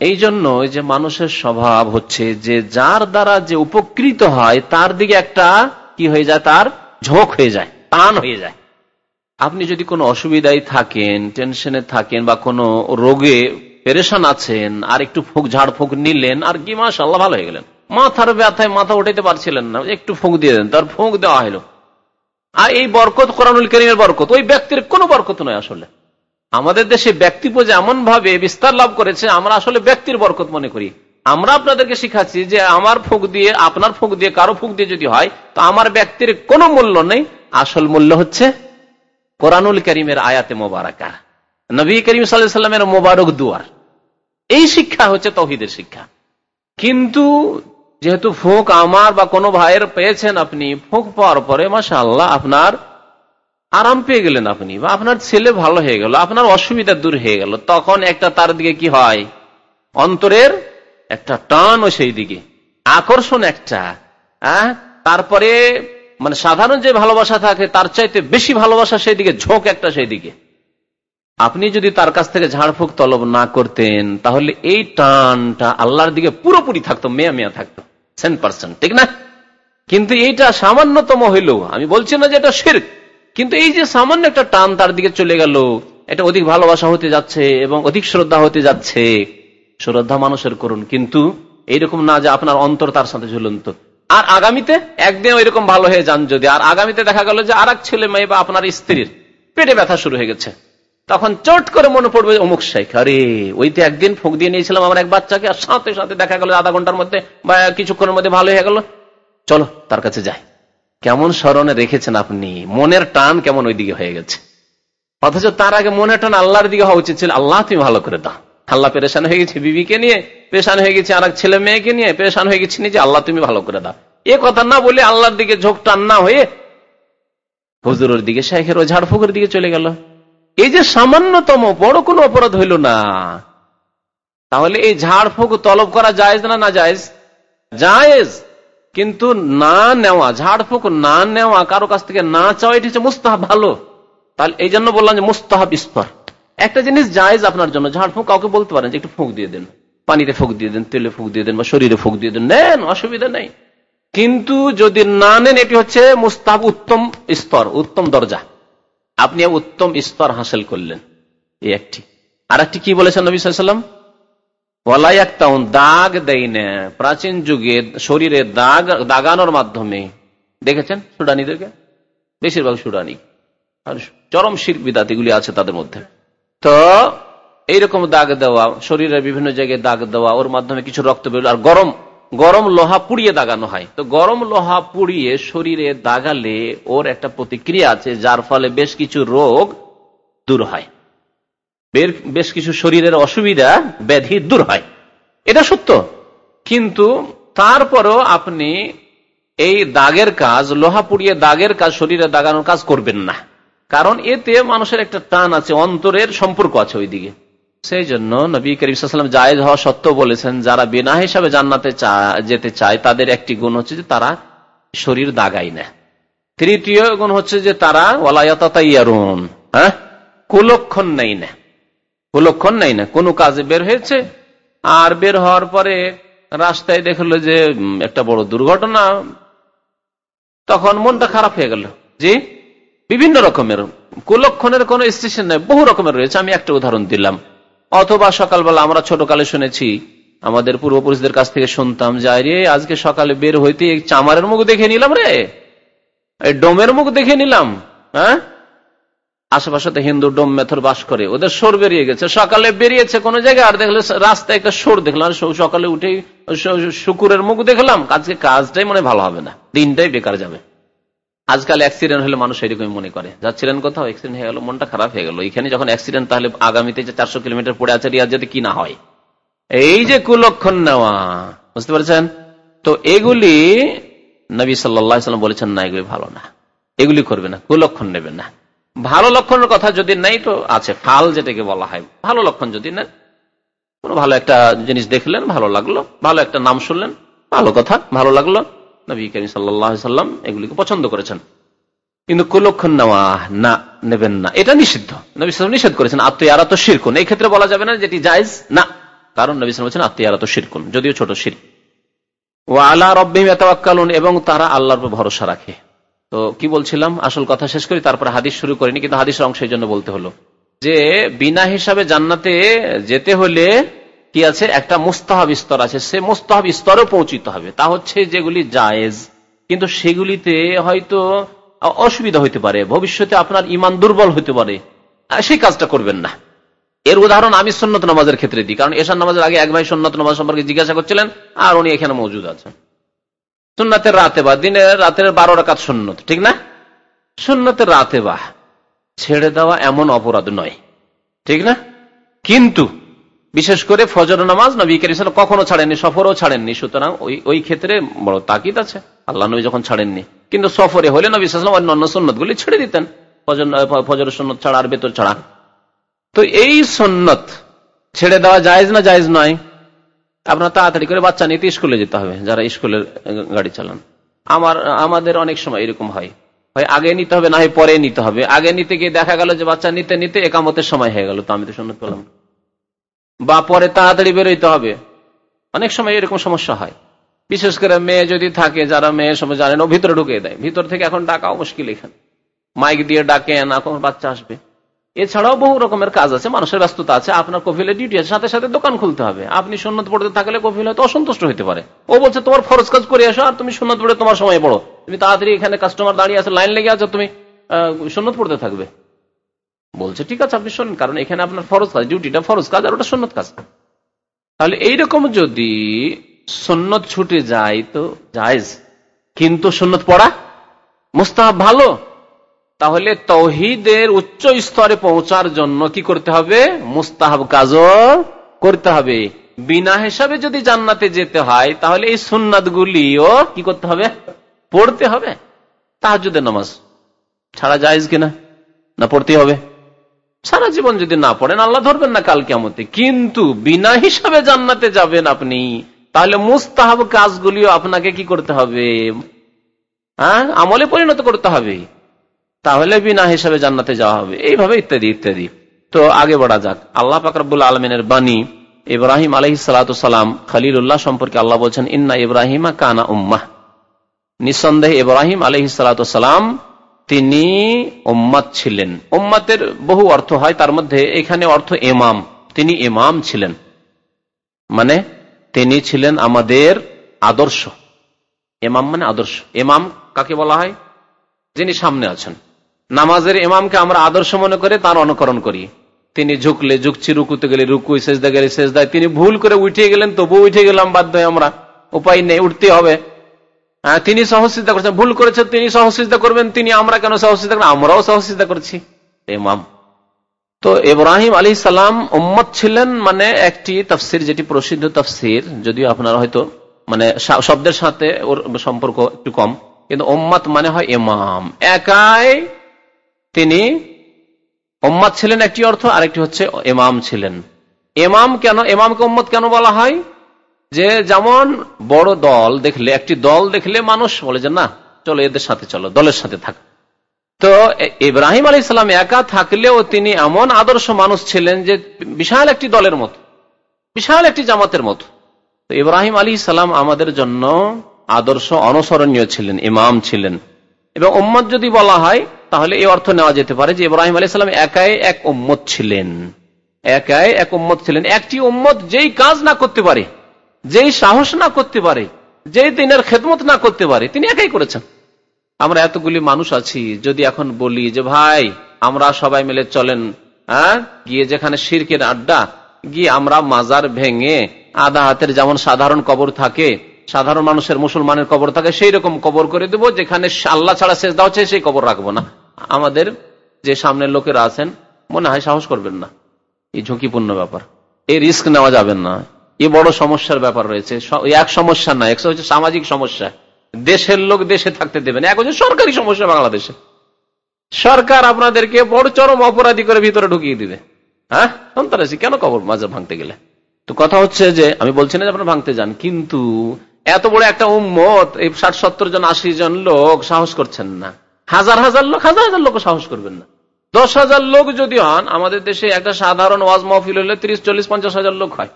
এই জন্য যে মানুষের স্বভাব হচ্ছে যে যার দ্বারা যে উপকৃত হয়, তার দিকে একটা কি হয়ে যায়? তার ঝোঁক হয়ে যায়, টান হয়ে যায়। আপনি যদি কোনো অসুবিধায় থাকেন, টেনশনে থাকেন বা কোনো রোগে পেরেশান আছেন, আর একটু ফুক ঝাড় ফুক নিলেন, আর কি মাস আল্লাহ ভালো হয়ে গেলেন। মাথার ব্যথায় মাথা উঠাইতে পারছিলেন না, একটু ফুক দিয়ে দেন, তার ফুক দেওয়া হলো আর এই বরকত কোরআনুল করিমের বরকত, ওই ব্যক্তির কোনো বরকত নয় আসলে। আমাদের দেশে ব্যক্তি পুজো এমন ভাবে বিস্তার লাভ করেছে, আমরা আসলে ব্যক্তির বরকত মনে করি। আমরা আপনাদেরকে শিখাচ্ছি যে আমার ফুক দিয়ে, আপনার ফুক দিয়ে, কারও ফুক দিয়ে যদি হয়, তো আমার ব্যক্তির কোনো মূল্য নেই। আসল মূল্য হচ্ছে কোরআনুল করিমের আয়াতে মোবারকা। নবী করিম সাল্লামের মোবারক দুয়ার। এই শিক্ষা হচ্ছে তহিদের শিক্ষা। কিন্তু যেহেতু ফোঁক আমার বা কোনো ভাইয়ের পেয়েছেন আপনি, ফোঁক পাওয়ার পরে মাসা আপনার আরাম পেয়ে গেলেন আপনি বা আপনার ছেলে ভালো হয়ে গেল, আপনার অসুবিধা দূর হয়ে গেল, তখন একটা তার দিকে কি হয়? অন্তরের একটা টান ও সেই দিকে। আকর্ষণ একটা তারপরে মানে সাধারণ যে ভালোবাসা থাকে, তার চাইতে বেশি ভালোবাসা সেই দিকে, ঝোঁক একটা সেই দিকে। আপনি যদি তার কাছ থেকে ঝাড়ফুঁক তলব না করতেন, তাহলে এই টানটা আল্লাহর দিকে পুরোপুরি থাকতো, মেয়া মেয়া থাকতো সেন ঠিক না? কিন্তু এইটা সামান্যতম হইল, আমি বলছি না যে এটা শির্ক, কিন্তু এই যে সামান্য একটা টান তার দিকে চলে গেল, এটা অধিক ভালোবাসা হতে যাচ্ছে এবং অধিক শ্রদ্ধা হতে যাচ্ছে, শ্রদ্ধা মানুষের করুন কিন্তু এইরকম না যে আপনার অন্তর তার সাথে ঝুলন্ত। আর আগামীতে একদিন ওইরকম ভালো হয়ে যান যদি, আর আগামীতে দেখা গেল যে আর ছেলে মেয়ে বা আপনার স্ত্রীর পেটে ব্যথা শুরু হয়ে গেছে। তখন চট করে মনে পড়বে অমুক শেখ, আরে, ওই তো একদিন ফুক দিয়ে নিয়েছিলাম আমার এক বাচ্চাকে, আর সাথে সাথে দেখা গেল আধা ঘণ্টার মধ্যে বা কিছুক্ষণের মধ্যে ভালো হয়ে গেল। চলো, তার কাছে যাই। কেমন স্মরণে রেখেছেন আপনি? মনের টান কেমন ওই দিকে হয়ে গেছে? অথচ তার আগে মনের টান আল্লাহর দিকে হওয়া উচিত ছিল, আল্লাহ, তুমি ভালো করে দাও। আল্লাহ পেরেশান হয়ে গেছে বিবিকে নিয়ে পেশান হয়ে গেছে আর এক ছেলে মেয়েকে নিয়ে পেশান হয়ে গেছে নিজে, আল্লাহ, তুমি ভালো করে দাও। এ কথা না বলে আল্লাহর দিকে ঝোঁক টান না হয়ে হুজুরের দিকে, শেখের ও ঝাড়ফুকের দিকে চলে গেল। এই যে সামান্যতম, বড় কোনো অপরাধ হইল না। তাহলে এই ঝাড়ফুঁক তলব করা যায় না না জায়েজ? জায়েজ, কিন্তু না নেওয়া, ঝাড়ফুঁক না নেওয়া, কারও কাছ থেকে না চাওয়া, এটি হচ্ছে মুস্তাহাব ভালো। তাহলে এই জন্য বললাম যে মুস্তাহাব স্তর একটা জিনিস জায়েজ আপনার জন্য, ঝাড়ফুঁক কাউকে বলতে পারেন যে একটু ফুঁক দিয়ে দেন। পানিতে ফুঁক দিয়ে দেন, তেলে ফুঁক দিয়ে দেন বা শরীরে ফুঁক দিয়ে দেন। নেন, অসুবিধা নেই। কিন্তু যদি না নেন, এটি হচ্ছে মুস্তাহাব উত্তম স্তর, উত্তম দরজা। আপনি উত্তম স্তর হাসিল করলেন। এই একটি। আর একটি কি বলেছেন নবী সাল্লাম দাগ দেয় না। প্রাচীন যুগে শরীরে দাগ, দাগানোর মাধ্যমে, দেখেছেন সুডানিদেরকে? বেশিরভাগ সুডানি। আর চরম শির বিদাতিগুলি আছে তাদের মধ্যে। তো এইরকম দাগ দেওয়া, শরীরের বিভিন্ন জায়গায় দাগ দেওয়া, ওর মাধ্যমে কিছু রক্ত বেরোলো, আর গরম গরম লোহা পুড়িয়ে দাগানো হয়। তো গরম লোহা পুড়িয়ে শরীরে দাগালে ওর একটা প্রতিক্রিয়া আছে, যার ফলে বেশ কিছু রোগ দূর হয়। বেশ কিছু শরীরের অসুবিধা, ব্যাধি দূর হয়। এটা সত্য। কিন্তু তারপরও আপনি এই দাগের কাজ, লোহা পুড়িয়ে দাগের কাজ, শরীরে দাগানোর কাজ করবেন না। কারণ এতে মানুষের একটা টান আছে, অন্তরের সম্পর্ক আছে ওইদিকে। সেই জন্য নবী করিম জায়েজ হওয়া সত্ত্বেও বলেছেন, যারা বিনা হিসাবে জান্নাতে যেতে চায়, তাদের একটি গুণ হচ্ছে যে তারা শরীর দাগাই না তৃতীয় গুণ হচ্ছে যে তারা ওলায়াতাইয়ারুন হ্যাঁ? কুলক্ষণ নেই না কুলক্ষণ নেই না কোনো কাজে বের হয়েছে, আর বের হওয়ার পরে রাস্তায় দেখল যে একটা বড় দুর্ঘটনা, তখন মনটা খারাপ হয়ে গেল। জি? বিভিন্ন রকমের, কুলক্ষণের কোন স্টেশন নেই। বহু রকমের রয়েছে। আমি একটা উদাহরণ দিলাম। অথবা সকালবেলা আমরা ছোটকালে শুনেছি, আমাদের পূর্বপুরুষদের কাছ থেকে শুনতাম যে রে, আজকে সকালে বের হইতে চামারের মুখ দেখে নিলাম রে। ডোমের মুখ দেখে নিলাম হ্যাঁ? আশেপাশে তো হিন্দু ডোম মেথর বাস করে, ওদের সোর বেরিয়ে গেছে। সকালে বেরিয়েছে কোন জায়গায়, আর দেখলে রাস্তায় একটা সোর দেখলাম সকালে উঠে শুকুরের মুখ দেখলাম। আজকে কাজটাই মনে ভালো হবে না, দিনটাই বেকার যাবে। আজকাল অ্যাক্সিডেন্ট হলে মানুষ এরকমই মনে করে। যাচ্ছিলেন কোথাও অ্যাক্সিডেন্ট হয়ে গেল, মনটা খারাপ হয়ে গেল। এখানে যখন অ্যাক্সিডেন্ট তাহলে আগামীতে যে চারশো কিলোমিটার পড়ে আছে রিয়াজ যদি কি না হয়? এই যে কুলক্ষণ নেওয়া, বুঝতে পারছেন? তো এগুলি নবী সাল্লাম বলেছেন, না, এগুলি ভালো না। এগুলি করবে না, কুলক্ষণ নেবে না। ভালো লক্ষণের কথা যদি নেই তো আছে ফাল যেটাকে বলা হয়, ভালো লক্ষণ যদি নেন, কোনো ভালো একটা জিনিস দেখলেন, ভালো লাগল, ভালো একটা নাম শুনলেন, ভালো কথা, ভালো লাগল। নবী করিম সাল্লাম এগুলিকে পছন্দ করেছেন। কিন্তু কুলক্ষণ নেওয়া না, নেবেন না, এটা নিষিদ্ধ। নবী সাল্লাম নিষেধ করেছেন আত্মীয়ারা তো শিরকুন। এই ক্ষেত্রে বলা যাবে না যেটি জায়জ, না। কারণ নবী সাল্লাম বলছেন আত্মীয়ারা তো শিরকুন, যদিও ছোট শির। ও আল্লাহ রব্বিম এতাওয়াক্কালুন এবং তারা আল্লাহর ভরসা রাখে। তো কি বলছিলাম? আসল কথা শেষ করি, তারপর হাদিস শুরু করিনি, কিন্তু হাদিসের অংশের জন্য বলতে হলো। যে বিনা হিসাবে জান্নাতে যেতে হলে কি আছে? একটা মুস্তাহাব স্তর আছে। সে মুস্তাহাব স্তরে পৌঁছিত হবে। তা হচ্ছে যেগুলি জায়েজ। কিন্তু সেগুলিতে হয়তো অসুবিধা হইতে পারে। ভবিষ্যতে আপনার ইমান দুর্বল হইতে পারে। সেই কাজটা করবেন না। এর উদাহরণ আমি সন্ন্যত নামাজের ক্ষেত্রে দিই। কারণ এসার নামাজের আগে এক ভাই সন্ন্যত নামাজ সম্পর্কে জিজ্ঞাসা করছিলেন, আর উনি এখানে মজুদ আছেন। সুন্নাতের রাতে বা দিনের রাতের বারো রাকাত সুন্নত, ঠিক না? সুন্নতের রাতে বা ছেড়ে দেওয়া এমন অপরাধ নয়। ঠিক না? কিন্তু বিশেষ করে ফজর নামাজ নবী করিম কখনো ছাড়েননি, সফরও ছাড়েননি। সুতরাং ওই ওই ক্ষেত্রে বড় তাকিদ আছে। আল্লাহ নবী যখন ছাড়েননি, কিন্তু সফরে হলে নবী সাল্লাম অন্যান্য সন্ন্যত গুলি ছেড়ে দিতেন। ফজর সন্ন্যত ছাড়া আর বেতর ছাড়া। তো এই সন্ন্যত ছেড়ে দেওয়া জায়েজ না জায়েজ নয়? আপনার তাড়াতাড়ি করে বাচ্চা নিতে স্কুলে যেতে হবে, যারা স্কুলের গাড়ি চালান। আমার, আমাদের অনেক সময় এরকম হয়। হয় আগে নিতে হবে, না হয় পরে নিতে হবে। আগে নিতে গিয়ে দেখা গেল যে বাচ্চা নিতে নিতে একামতের সময় হয়ে গেল। তো আমি তো সন্ন্যত পেলাম বা পরে তাড়াতাড়ি বেরোইতে হবে। অনেক সময় এরকম সমস্যা হয়। বিশেষ করে মেয়ে যদি থাকে, যারা মেয়ে সময় জানেন, ও ভিতরে ঢুকিয়ে দেয়। ভিতর থেকে এখন ডাকাও মুশকিল এখানে। মাইক দিয়ে ডাকেন এখন বাচ্চা আসবে। এছাড়াও বহু রকমের কাজ আছে, মানুষের ব্যস্ততা আছে। আপনার কফিলে ডিউটি আছে, সাথে সাথে দোকান খুলতে হবে। আপনি সন্ন্যত পড়তে থাকলে কফিল হয়তো অসন্তুষ্ট হতে পারে। ও বলছে, তোমার ফরজ কাজ করে আসো আর তুমি সন্ন্যত পড়ে তোমার সময় পড়ো। তুমি তাড়াতাড়ি এখানে কাস্টমার দাঁড়িয়ে আছে লাইন লেগে আছো, তুমি সন্ন্যত পড়তে থাকবে। বলছে, ঠিক আছে, আপনি শোনেন, কারণ এখানে আপনার ফরজ কাজ, ডিউটিটা ফরজ কাজ আর ওটা সন্ন্যত কাজ। তাহলে এইরকম যদি সন্ন্যত ছুটে যায় তো জায়জ, কিন্তু সন্ন্যত পড়া মুস্তাহ ভালো। তাহলে তৌহিদের উচ্চ স্তরে পৌঁছার জন্য কি করতে হবে? মুস্তাহাব কাজও করতে হবে। বিনা হিসাবে যদি জান্নাতে যেতে হয়, তাহলে এই সুন্নাত গুলিও কি করতে হবে? পড়তে হবে। তাহাজুদের নামাজ ছাড়া যায় কিনা? না পড়তে হবে। সারা জীবন যদি না পড়েন, আল্লাহ ধরবেন না কাল কেমতে কিন্তু বিনা হিসাবে জান্নাতে যাবেন আপনি, তাহলে মুস্তাহাব কাজগুলিও আপনাকে কি করতে হবে? হ্যাঁ? আমলে পরিণত করতে হবে। তাহলে বিনা হিসাবে জান্নাতে যাওয়া হবে। এইভাবে ইত্যাদি ইত্যাদি। তো আগে বড়া যাক। আল্লাহ ফাকরাবুল আলমিনের বাণী, ইব্রাহিম আলহি সালাম খালিল্লাহ সম্পর্কে আল্লাহ বলছেন, ইন্না ইব্রাহিমা কানা উম্মাহ। নিঃসন্দেহে ইব্রাহিম আলহি সালাম তিনি ওম্মাদ ছিলেন। ওম্মাতের বহু অর্থ হয়, তার মধ্যে এখানে অর্থ এমাম তিনি এমাম ছিলেন। মানে তিনি ছিলেন আমাদের আদর্শ। এমাম মানে আদর্শ। এমাম কাকে বলা হয়? যিনি সামনে আছেন। নামাজের এমামকে আমরা আদর্শ মনে করে তার অনুকরণ করি। তিনি ঝুঁকলে ঝুঁকছি, রুকুতে গেলে রুকু শেষ সেজদা গেলে শেষ সেজদায় তিনি ভুল করে উঠে গেলেন তবু উঠে গেলাম বাধ্য আমরা। উপায় নেই উঠতে হবে। তিনি সহসিদ্ধা করছেন। ভুল করেছেন, তিনি সহসিদ্ধা করবেন, তিনি আমরা কেন সহসিদ্ধা করেন আমরাও সহসিদ্ধা করছি। ইমাম। তো ইব্রাহিম আলী সালাম উম্মত ছিলেন মানে একটি তফসির, যেটি প্রসিদ্ধ তফসির, যদিও আপনারা হয়তো মানে শব্দের সাথে ওর সম্পর্ক একটু কম, কিন্তু ওম্মাত মানে হয় ইমাম। একাই তিনি ওম্মাদ ছিলেন, একটি অর্থ আরেকটি হচ্ছে ইমাম ছিলেন। এমাম কেন ইমামকে ওম্মত কেন বলা হয়? যে যেমন বড় দল দেখলে, একটি দল দেখলে মানুষ বলে যে, না, চলো এদের সাথে চলো, দলের সাথে থাক। তো ইব্রাহিম আলী ইসলাম একা থাকলেও তিনি এমন আদর্শ মানুষ ছিলেন যে, বিশাল একটি দলের মতো, বিশাল একটি জামাতের মতো। তো ইব্রাহিম আলী ইসলাম আমাদের জন্য আদর্শ অনুসরণীয় ছিলেন, ইমাম ছিলেন। এবং উম্মত যদি বলা হয়, তাহলে এই অর্থ নেওয়া যেতে পারে যে, ইব্রাহিম আলী সাল্লাম একাই এক উম্মত ছিলেন। একাই এক উম্মত ছিলেন। একটি উম্মত যেই কাজ না করতে পারে যেই সাহস না করতে পারে, যেই দিনের খেদমত না করতে পারে, তিনি একাই করেছেন। আমরা এতগুলি মানুষ আছি, যদি এখন বলি যে, ভাই, আমরা সবাই মিলে চলেন হ্যাঁ? গিয়ে যেখানে শিরকের আড্ডা, গিয়ে আমরা মাজার ভেঙে, আধা হাতের যেমন সাধারণ কবর থাকে, সাধারণ মানুষের মুসলমানের কবর থাকে, সেই রকম কবর করে দেব, যেখানে আল্লাহ ছাড়া শেষ দেওয়া হচ্ছে, সেই কবর রাখব না। আমাদের যে সামনের লোকেরা আছেন, মনে হয় সাহস করবেন না। এই ঝুঁকিপূর্ণ ব্যাপার। এই রিস্ক নেওয়া যাবেন না। এ বড় সমস্যার ব্যাপার রয়েছে। এক সমস্যা না একটা হচ্ছে সামাজিক সমস্যা। দেশের লোক দেশে থাকতে দেবেন এক হচ্ছে সরকারি সমস্যা বাংলাদেশে। সরকার আপনাদেরকে বড় চরম অপরাধী করে ভিতরে ঢুকিয়ে দিবে। হ্যাঁ? সন্তানাসি কেন কবর মাঝে ভাঙতে গেলে? তো কথা হচ্ছে যে, আমি বলছি না যে আপনারা ভাঙতে যান, কিন্তু এত বড় একটা উম্মত, এই ষাট সত্তর জন, আশি জন লোক সাহস করছেন না। হাজার হাজার লোক, হাজার হাজার লোক সাহস করবেন না। দশ হাজার লোক যদি হন, আমাদের দেশে একটা সাধারণ ওয়াজ মহফিল হলে ত্রিশ, চল্লিশ, পঞ্চাশ হাজার লোক হয়।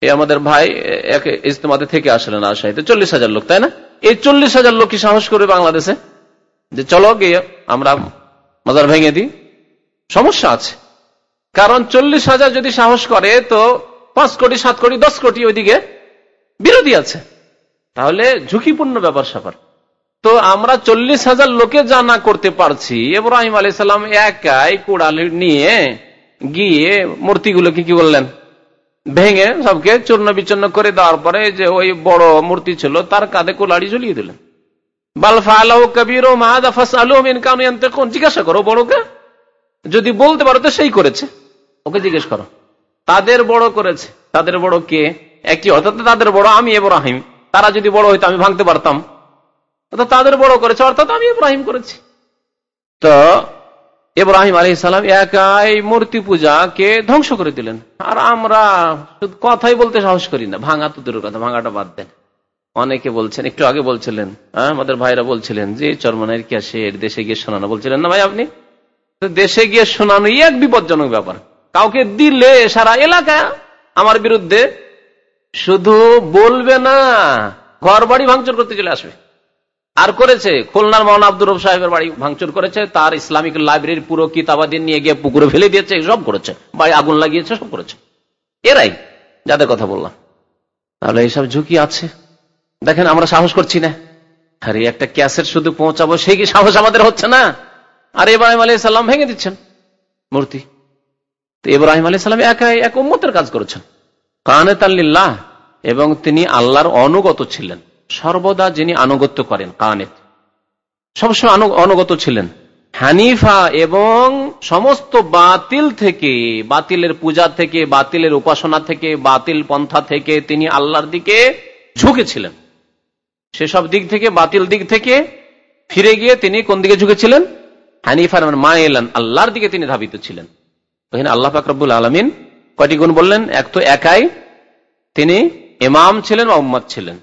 এই আমাদের ভাই এক ইস্তেমাতে থেকে আসলেন আশাইতে চল্লিশ হাজার লোক, তাই না? এই চল্লিশ হাজার লোক কি সাহস করবে বাংলাদেশে? যে চলো গিয়ে আমরা মাজার ভেঙে দিই। সমস্যা আছে। কারণ চল্লিশ হাজার যদি সাহস করে, তো পাঁচ কোটি, সাত কোটি, দশ কোটি ওইদিকে বিরোধী আছে। তাহলে ঝুঁকিপূর্ণ ব্যাপার স্যাপার। তো আমরা চল্লিশ হাজার লোকে জানা করতে পারছি, ইব্রাহিম আলী সাল্লাম একাই কুড়াল নিয়ে গিয়ে মূর্তিগুলোকে কি বললেন? ভেঙে সবকে চূর্ণ বিচন্ন করে দেওয়ার পরে যে ওই বড় মূর্তি ছিল, তার কাঁধে কোলাড়ি ঝুলিয়ে দিলেন। জিজ্ঞাসা করো বড়কে। যদি বলতে পারো তো সেই করেছে। ওকে জিজ্ঞেস করো, তাদের বড় করেছে। তাদের বড় কে? একটি অর্থাৎ তাদের বড় আমি এব্রাহিম তারা যদি বড় হইতো, আমি ভাঙতে পারতাম। তাদের বড় করেছে, অর্থাৎ আমি ইব্রাহিম করেছি। তো ইব্রাহিম আলী সালাম একাই মূর্তি পূজাকে ধ্বংস করে দিলেন। আর আমরা শুধু কথাই বলতে সাহস করি না, ভাঙা তো দূরের কথা, ভাঙাটা বাদ দেন। অনেকে বলছেন, একটু আগে বলছিলেন হ্যাঁ আমাদের ভাইরা বলছিলেন যে চরমানের কি আসে দেশে গিয়ে শোনানো? বলছিলেন, না ভাই, আপনি? দেশে গিয়ে শোনানো এক বিপজ্জনক ব্যাপার। কাউকে দিলে সারা এলাকা আমার বিরুদ্ধে শুধু বলবে না ঘর বাড়ি ভাঙচুর করতে চলে আসবে। আর করেছে? খুলনার মৌলানা আব্দুর রব সাহেবের বাড়ি ভাঙচুর করেছে, তার ইসলামিক লাইব্রেরির পুরো কিতাবাদি নিয়ে গিয়ে পুকুরে ফেলে দিয়েছে সব করেছে। বাড়ি আগুন লাগিয়েছে, সব করেছে। এরাই, যাদের কথা বললাম। তাহলে এইসব ঝুঁকি আছে? দেখেন, আমরা সাহস করছি না। আরে, একটা ক্যাসেট শুধু পৌঁছাবো সেই কি সাহস আমাদের হচ্ছে না? আর ইব্রাহিম আলী সাল্লাম ভেঙে দিচ্ছেন, মূর্তি। তো ইব্রাহিম আলী সাল্লাম একাই এক উম্মতের কাজ করেছেন। কানে তাল্লিল্লাহ এবং তিনি আল্লাহর অনুগত ছিলেন। সর্বদা যিনি আনুগত্য করেন, কানেত। সবসময় অনুগত ছিলেন। হানিফা এবং সমস্ত বাতিল থেকে, বাতিলের পূজা থেকে, বাতিলের উপাসনা থেকে, বাতিল পন্থা থেকে তিনি আল্লাহর দিকে ঝুঁকেছিলেন সেসব দিক থেকে, বাতিল দিক থেকে ফিরে গিয়ে তিনি কোন দিকে ঝুঁকেছিলেন হানিফার মা এলেন আল্লাহর দিকে তিনি ধাবিত ছিলেন। ওখানে আল্লাহ ফাকরবুল আলমিন কয়টি গুণ বললেন? এক তো একাই তিনি ইমাম ছিলেন বা উম্মদ ছিলেন।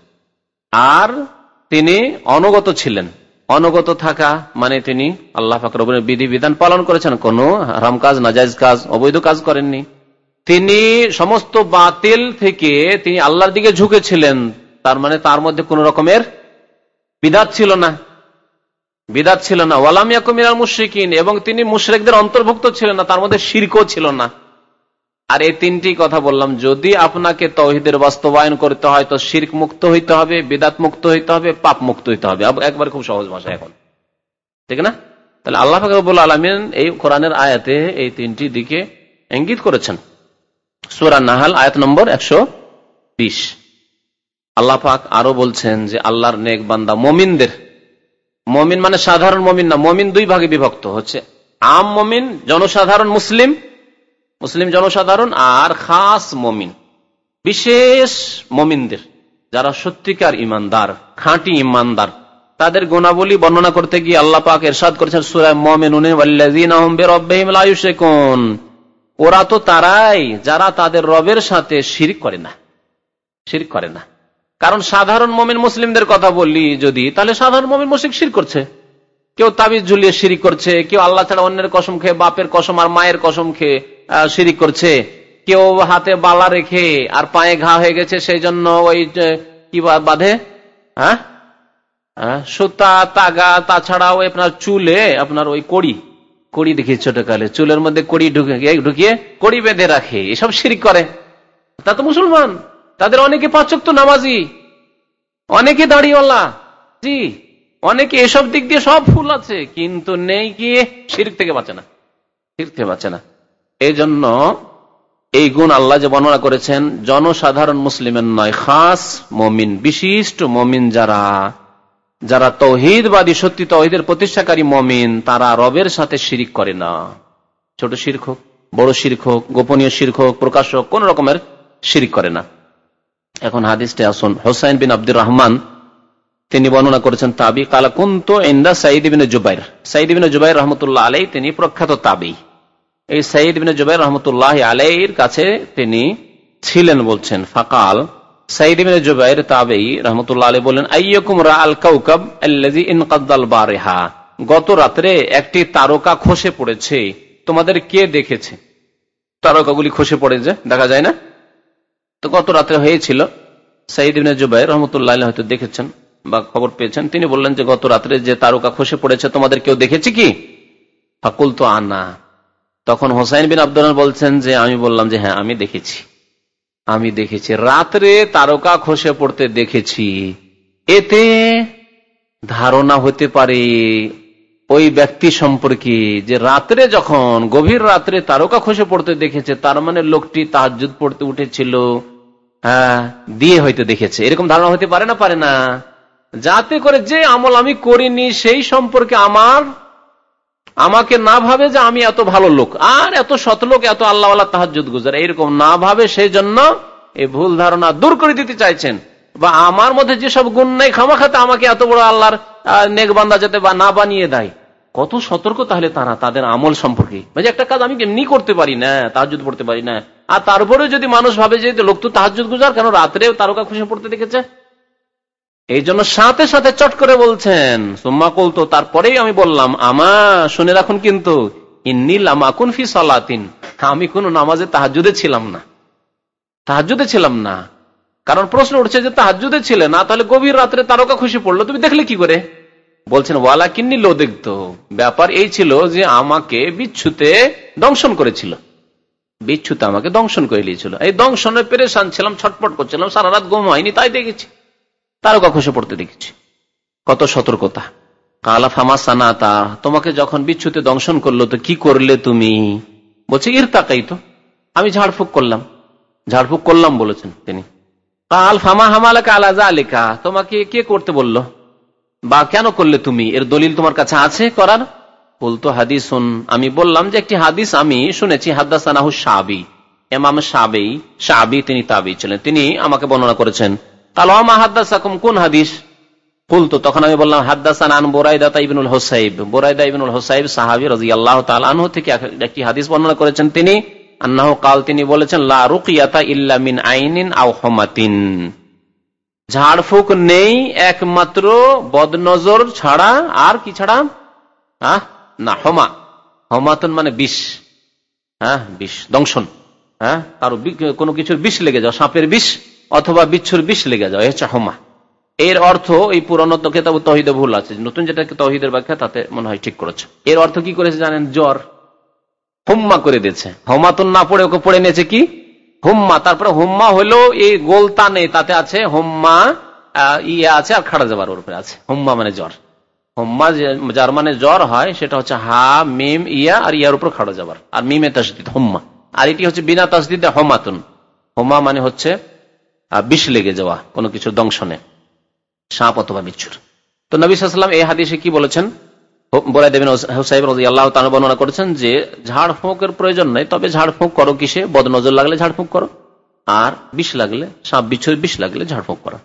আর তিনি অনগত ছিলেন। অনগত থাকা মানে তিনি আল্লাহ বিধি বিধান পালন করেছেন। কোন হারাম কাজ নাজাইজ কাজ, অবৈধ কাজ করেননি। তিনি সমস্ত বাতিল থেকে তিনি আল্লাহর দিকে ঝুঁকেছিলেন। তার মানে তার মধ্যে কোন রকমের বিদাত ছিল না। বিদাত ছিল না। ওয়ালামিয়া কুমিরাল মুশ্রিকিন এবং তিনি মুশ্রেকদের অন্তর্ভুক্ত ছিলেন না। তার মধ্যে শিরকও ছিল না। আর এই তিনটি কথা বললাম, যদি আপনাকে তহিদের বাস্তবায়ন করতে হয় তো শির্ক মুক্ত হইতে হবে, বেদাত মুক্ত হইতে হবে, পাপ মুক্ত হইতে হবে। একবার খুব সহজ ভাষা এখন। ঠিক না? তাহলে আল্লাহ ফাকরুল আলমিন এই কোরআনের আয়াতে এই তিনটি দিকে ইঙ্গিত করেছেন। সুরা নাহাল, আয়াত নম্বর একশো বিশ। আল্লাহ পাক আরও বলছেন যে, আল্লাহর নেক বান্দা মমিনদের। মমিন মানে সাধারণ মমিন না, মমিন দুই ভাগে বিভক্ত হচ্ছে। আম মমিন, জনসাধারণ মুসলিম মুসলিম জনসাধারণ আর খাস মমিন, বিশেষ মমিনদের, যারা সত্যিকার ইমানদার, খাঁটি ইমানদার। তাদের গুণাবলী বর্ণনা করতে গিয়ে আল্লাহ পাক এরশাদ করেছেন সুরায় মমিন ওরা তো তারাই, যারা তাদের রবের সাথে শিরিক করে না, শিরিক করে না। কারণ সাধারণ মমিন মুসলিমদের কথা বললি যদি, তাহলে সাধারণ মমিন মুসিক শির করছে। কেউ তাবিজ ঝুলিয়ে শিরিক করছে, কেউ আল্লাহ ছাড়া অন্যের কসম খেয়ে বাপের কসম আর মায়ের কসম খেয়ে শিরিক করছে। কেউ হাতে বালা রেখে আর পায়ে ঘা হয়ে গেছে সেই জন্য ওই কি বাঁধে? হ্যাঁ? সুতা, তাগা, তাছাড়াও আপনার চুলে আপনার ওই কড়ি কড়ি দেখি ছোটকালে, চুলের মধ্যে কড়ি ঢুকে ঢুকিয়ে কড়ি বেঁধে রাখে, এসব শিরিক করে। তা তো মুসলমান, তাদের অনেকে পাচক তো নামাজি, অনেকে দাঁড়িয়েওয়ালা জি। অনেকে এসব দিক দিয়ে সব ফুল আছে, কিন্তু নেই গিয়ে শিরিক থেকে বাঁচে না। শির থেকে বাঁচে না। এই জন্য এই গুণ আল্লাহ যে বর্ণনা করেছেন, জনসাধারণ মুসলিমের নয়, খাস মমিন, বিশিষ্ট মমিন যারা যারা তৌহিদবাদী, সত্যি তৌহিদের প্রতিষ্ঠাকারী মমিন, তারা রবের সাথে শিরিক করে না। ছোট শির্ক হোক, বড় শির্ক হোক, গোপনীয় শির্ক হোক, প্রকাশক, কোন রকমের শিরিক করে না। এখন হাদিসটা আসুন, হোসাইন বিন আব্দুর রহমান তিনি বর্ণনা করেছেন তাবি। কালা কুন্ত ইন্দা সাইদ বিন জুবাইর। সাইদ বিন জুবাইর রহমতুল্লাহ আলাই তিনি প্রখ্যাত তাবি। এই সাইদ বিন জুবাইর রহমতুল্লাহ আলাইর কাছে তিনি ছিলেন বলছেন। ফাকাল সাইদ বিন জুবাইর রহমতুল্লাহ বললেন, আইয়কুম রা আল কাউকাব আল্লাজি ইনকাদ্দাল বারেহা? গত রাত্রে একটি তারকা খসে পড়েছে। তোমাদের কে দেখেছে? তারকাগুলি খসে পড়ে যে, দেখা যায় না? তো গত রাত্রে হয়েছিল সাইদ ইবিন জুবাই রহমতুল্লাহ হয়তো দেখেছেন। বা খবর পেয়েছেন, তিনি বললেন যে গত রাত্রে যে তারকা খসে পড়েছে, তোমাদের কেউ দেখেছি কি? ফাকুল তো আনা তখন হোসাইন বিন আব্দুল বলছেন যে, আমি বললাম যে হ্যাঁ আমি দেখেছি। আমি দেখেছি। রাত্রে তারকা খসে পড়তে দেখেছি। এতে ধারণা হতে পারে ওই ব্যক্তি সম্পর্কে যে রাত্রে যখন, গভীর রাত্রে তারকা খসে পড়তে দেখেছে, তার মানে লোকটি তাহাজুদ পড়তে উঠেছিল হ্যাঁ দিয়ে হয়তো দেখেছে। এরকম ধারণা হতে পারে না? পারে না। যাতে করে যে আমল আমি করিনি, সেই সম্পর্কে আমার, আমাকে না ভাবে যে আমি এত ভালো লোক। আর এত শত লোক, এত আল্লাহ তাহাজুদ গুজার। এইরকম না ভাবে সেই জন্য এই ভুল ধারণা দূর করে দিতে চাইছেন। বা আমার মধ্যে যেসব গুণ নেই খামাখাতে আমাকে এত বড় আল্লাহর নেকবান্দা যাতে বা না বানিয়ে দেয়। কত সতর্ক তাহলে তারা তাদের আমল সম্পর্কে। মানে একটা কাজ আমি এমনি করতে পারি না তাহাজুদ পড়তে পারি না। আর তারপরে যদি মানুষ ভাবে যে লোক তো তাহাজুদ গুজার, কেন রাত্রে তারকা খুশি পড়তে দেখেছে? এই জন্য সাথে সাথে চট করে বলছেন, সোম্মা কলতো তারপরেই আমি বললাম, আমা, শুনে রাখুন কিন্তু আমি কোন নামাজে তাহাজুদে ছিলাম না। তাহাজুদে ছিলাম না। কারণ প্রশ্ন উঠছে যে তাহাজুদে ছিলে না, তাহলে গভীর রাত্রে তারকা খুশি পড়ল, তুমি দেখলে কি করে? বলছেন ওয়ালা কিন্নি লো দেখতো ব্যাপার এই ছিল যে আমাকে বিচ্ছুতে দংশন করেছিল। বিচ্ছুতে আমাকে দংশন করে নিয়েছিল। এই দংশনে পেরেশান ছিলাম, ছটপট করছিলাম, সারা রাত ঘুম হয়নি, তাই দেখেছি। তারকা খসে পড়তে দেখেছি। কত সতর্কতা। কালা ফামা সানাতা, তোমাকে যখন বিচ্ছুতে দংশন করল, তো কি করলে তুমি? বলছে ইর তাকাই তো। আমি ঝাড়ফুক করলাম। ঝাড়ফুক করলাম বলেছেন তিনি। কাল ফামা হামালাকা আলাজা আলিকা তোমাকে কে করতে বলল? বা কেন করলে তুমি? এর দলিল তোমার কাছে আছে করার? বলতো, হাদিস আমি বললাম যে, একটি হাদিস আমি শুনেছি, হাদ্দাসানাহু সাবি এমাম সাবেই সাবি তিনি তাবি ছিলেন। তিনি আমাকে বর্ণনা করেছেন কোন হাদিস? তখন আমি বললাম হোসাইব। বোরাইদা হোসাইব সাহাবি রাজি আল্লাহ তালু থেকে একটি হাদিস বর্ণনা করেছেন তিনি। আন্নাহ কাল তিনি বলেছেন আইনিন ঝাড়ফুঁক নেই একমাত্র, বদনজর ছাড়া আর কি ছাড়া? আহ, না, হমা। হমাতন মানে বিষ। হ্যাঁ বিষ, দংশন। হ্যাঁ কারও কোনো কিছুর বিষ লেগে যাও সাপের বিষ। অথবা বিচ্ছুর বিষ লেগে যাও হচ্ছে হমা। এর অর্থ এই পুরনো কেতাব তহিদে ভুল আছে, নতুন যেটা তহিদের ব্যাখ্যা তাতে মনে হয় ঠিক করেছে। এর অর্থ কি করেছে জানেন? জ্বর। হুম্মা করে দিয়েছে। হমাতন না পড়ে ওকে পড়ে নিয়েছে কি? হুম্মা। তারপরে হুম্মা হলো এই গোলতা নেই তাতে আছে হুম্মা ইয়ে আছে আর খাড়া যাবার উপরে আছে। হুম্মা মানে জ্বর। হুম্মা যার মানে জ্বর হয়, সেটা হচ্ছে হা, মিম, ইয়া আর ইয়ার উপর খাড়া যাবার। আর মিমে তসদিদ, হুম্মা। আর এটি হচ্ছে বিনা তসদিদে হোমাতুন। হোমা মানে হচ্ছে বিষ লেগে যাওয়া, কোনো কিছুর দংশনে, সাপ অথবা বিচ্ছুর। তো নবী সাল্লাম এই হাদিসে কি বলেছেন? বলাই দেবেন হুসাইব রাজি আল্লাহ তারা বর্ণনা করেছেন যে, ঝাড়ফুঁকের প্রয়োজন নেই, তবে ঝাড়ফুঁক করো কিসে? বদনজর লাগলে ঝাড়ফুঁক করো, আর বিষ লাগলে, সাপ বিচ্ছুর বিষ লাগলে ঝাড়ফুঁক করো।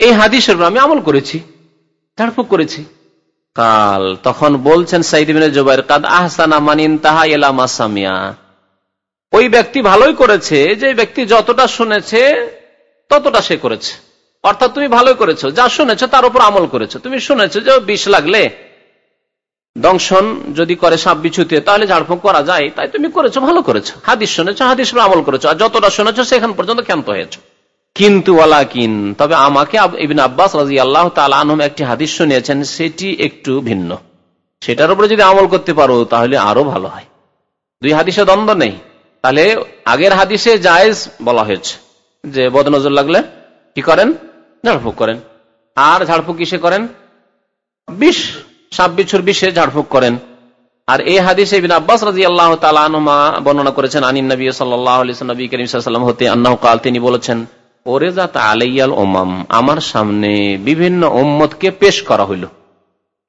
এই হাদিসের আমি আমল করেছি, ঝাড়ফুঁক করেছি। কাল তখন বলছেন সাইদিন জুবাইর, কাদ আহসানা মানিন তাহা এলা মাসামিয়া ওই ব্যক্তি ভালোই করেছে, যে ব্যক্তি যতটা শুনেছে ততটা সে করেছে। অর্থাৎ তুমি ভালোই করেছ। যা শুনেছো তার উপর আমল করেছ। তুমি শুনেছো যে বিষ লাগলে। দংশন যদি করে সাপ বিছুতে তাহলে ঝাড়ফুঁক করা যায়, তাই তুমি করেছ, ভালো করেছ। হাদিস শুনেছো, হাদিস আমল করেছ, আর যতটা শুনেছো সেখান পর্যন্ত ক্ষান্ত হয়েছো। কিন্তু কিন তবে আমাকে ইবিন আব্বাস রাজি আল্লাহ তালম একটি হাদিস শুনিয়েছেন, সেটি একটু ভিন্ন। সেটার উপরে যদি আমল করতে পারো, তাহলে আরও ভালো হয়। দুই হাদিসে দ্বন্দ্ব নেই। তাহলে আগের হাদিসে জায়েজ বলা হয়েছে। যে বদনজর লাগলে কি করেন? ঝাড়ফুঁক করেন। আর ঝাড়ফুঁক কিসে করেন? বিষ সাপ বিছুর বিষে ঝাড়ফুঁক করেন। আর এই হাদিসে আব্বাস রাজি আল্লাহ তালমা বর্ণনা করেছেন, আনিন নবী সাল্লাহ করিম হতে আন্নাহ কাল তিনি বলেছেন, ওরে জাত আলাইয়াল ওমাম আমার সামনে বিভিন্ন ওম্মতকে পেশ করা হইল।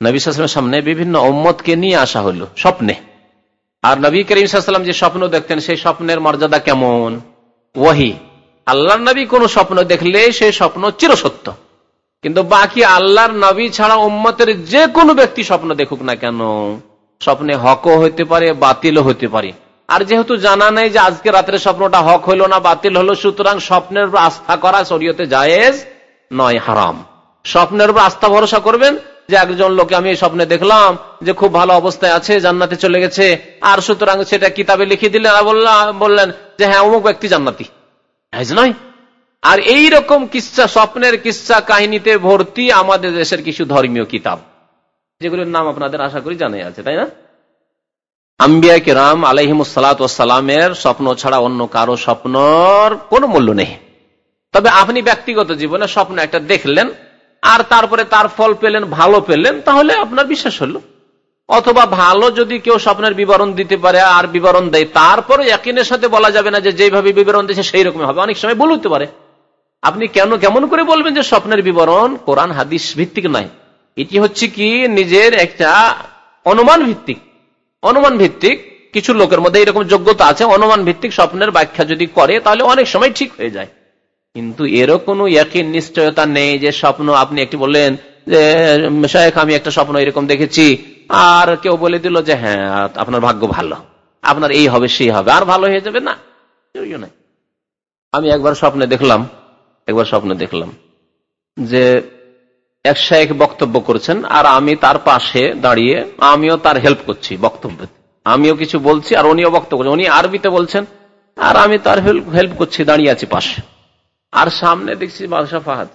নবী সাল্লামের সামনে বিভিন্ন ওম্মতকে নিয়ে আসা হইল, স্বপ্নে। আর নবী করিম সাল্লাম যে স্বপ্ন দেখতেন, সেই স্বপ্নের মর্যাদা কেমন? ওয়াহি। আল্লাহ নবী কোন স্বপ্ন দেখলে সেই স্বপ্ন চিরসত্য। কিন্তু বাকি আল্লাহর নবী ছাড়া উম্মতের যে কোনো ব্যক্তি স্বপ্ন দেখুক না কেন? স্বপ্নে হকও হইতে পারে, বাতিলও হইতে পারে। আর যেহেতু জানা নেই যে আজকে রাত্রে স্বপ্নটা হক হইল না, বাতিল হলো, সুতরাং স্বপ্নের উপর আস্থা করা শরীয়তে জায়েজ নয়, হারাম। স্বপ্নের উপর আস্থা ভরসা করবেন যে একজন লোকে আমি এই স্বপ্নে দেখলাম যে খুব ভালো অবস্থায় আছে, জান্নাতে চলে গেছে, আর সুতরাং সেটা কিতাবে লিখে দিলেন আর বললেন যে হ্যাঁ অমুক ব্যক্তি জান্নাতি। নয়? আর এই রকম কিসা, স্বপ্নের কিসা কাহিনীতে ভর্তি আমাদের দেশের কিছু ধর্মীয় কিতাব। যেগুলোর নাম আপনাদের আশা করি জানাই আছে, তাই না? আম্বিয়া কিরাম আলহিমসালামের স্বপ্ন ছাড়া অন্য কারও স্বপ্নর কোন মূল্য নেই। তবে আপনি ব্যক্তিগত জীবনে স্বপ্ন একটা দেখলেন, আর তারপরে তার ফল পেলেন, ভালো পেলেন, তাহলে আপনার বিশ্বাস হলো। অথবা ভালো যদি কেউ স্বপ্নের বিবরণ দিতে পারে আর বিবরণ দেয় তারপরে একিনের সাথে বলা যাবে না যে যেভাবে বিবরণ দিয়েছে সেই রকম হবে। অনেক সময় ভুল হতে পারে। আপনি কেন, কেমন করে বলবেন যে স্বপ্নের বিবরণ কোরআন, হাদিস ভিত্তিক নয়? এটি হচ্ছে কি, নিজের একটা অনুমান ভিত্তিক। অনুমান ভিত্তিক, কিছু লোকের মধ্যে এরকম যোগ্যতা আছে, অনুমান ভিত্তিক স্বপ্নের ব্যাখ্যা যদি করে, তাহলে অনেক সময় ঠিক হয়ে যায়। কিন্তু এরও কোনো একই নিশ্চয়তা নেই যে স্বপ্ন, আপনি একটি বললেন যে শেখ আমি একটা স্বপ্ন এরকম দেখেছি। আর কেউ বলে দিল যে হ্যাঁ আপনার ভাগ্য ভালো। আপনার এই হবে, সেই হবে। আর ভালো হয়ে যাবে না। আমি একবার স্বপ্নে দেখলাম, একবার স্বপ্নে দেখলাম যে এক শেখ বক্তব্য করছেন, আর আমি তার পাশে দাঁড়িয়ে আমিও তার হেল্প করছি বক্তব্য। আমিও কিছু বলছি, আর উনিও বক্তব্য উনি আরবিতে বলছেন, আর আমি তার হেল্প করছি, দাঁড়িয়ে আছি পাশে। আর সামনে দেখছি বাদশাহ ফাহাদ।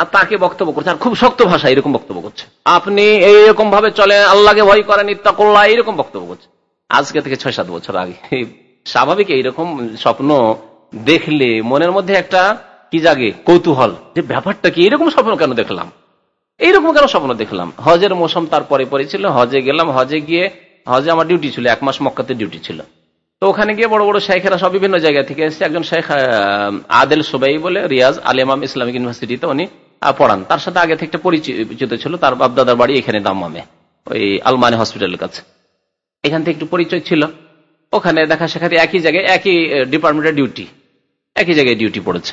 আর তাকে বক্তব্য করছে, আর খুব শক্ত ভাষা এরকম বক্তব্য করছে। আপনি এইরকম ভাবে চলে আল্লাহকে ভয় করেন, ইত্তাকুল্লাহ এইরকম বক্তব্য করছে। আজকে থেকে ছয় সাত বছর আগে। স্বাভাবিক এইরকম স্বপ্ন দেখলে মনের মধ্যে একটা কি জাগে? কৌতূহল। যে ব্যাপারটা কি? এরকম স্বপ্ন কেন দেখলাম? এইরকম কেন স্বপ্ন দেখলাম? হজের মৌসুম তারপরে পরে ছিল হজে গেলাম, হজে গিয়ে, হজে আমার ডিউটি ছিল, এক মাস মক্কাতে ডিউটি ছিল। তো ওখানে গিয়ে বড় বড় শেখেরা সব বিভিন্ন জায়গা থেকে এসেছে। একজন শেখ আদেল সোবাই বলে, রিয়াজ আলিমাম ইসলামিক ইউনিভার্সিটিতে উনি পড়ান। তার সাথে আগে থেকে পরিচিত ছিল, তার বাপদাদার বাড়ি এখানে দাম্মামে, ওই আলমানি হসপিটালের কাছে। এখান থেকে একটু পরিচয় ছিল। ওখানে দেখা শেখাতে একই জায়গায়, একই ডিপার্টমেন্টের ডিউটি একই জায়গায় ডিউটি পড়েছে।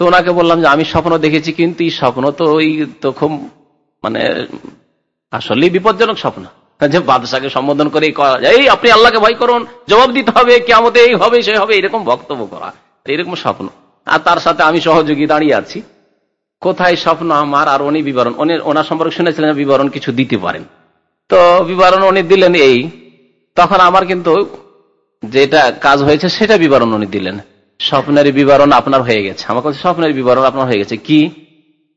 তো ওনাকে বললাম যে, আমি স্বপ্ন দেখেছি, কিন্তু এই স্বপ্ন তো ওই তো খুব মানে আসলে বিপজ্জনক স্বপ্ন। যে বাদশাকে সম্বোধন করে এই আপনি আল্লাহকে ভয় করুন, জবাব দিতে হবে কেমন এই হবে, সে হবে। এরকম বক্তব্য করা, এরকম স্বপ্ন। আর তার সাথে আমি সহযোগী দাঁড়িয়ে আছি। কোথায় স্বপ্ন আমার আর উনি বিবরণ? ওনার সম্পর্কে শুনেছিলেন, বিবরণ কিছু দিতে পারেন। তো বিবরণ উনি দিলেন এই, তখন আমার কিন্তু যেটা কাজ হয়েছে সেটা বিবরণ উনি দিলেন। স্বপ্নের বিবরণ আপনার হয়ে গেছে। আমার কাছে স্বপ্নের বিবরণ আপনার হয়ে গেছে। কি?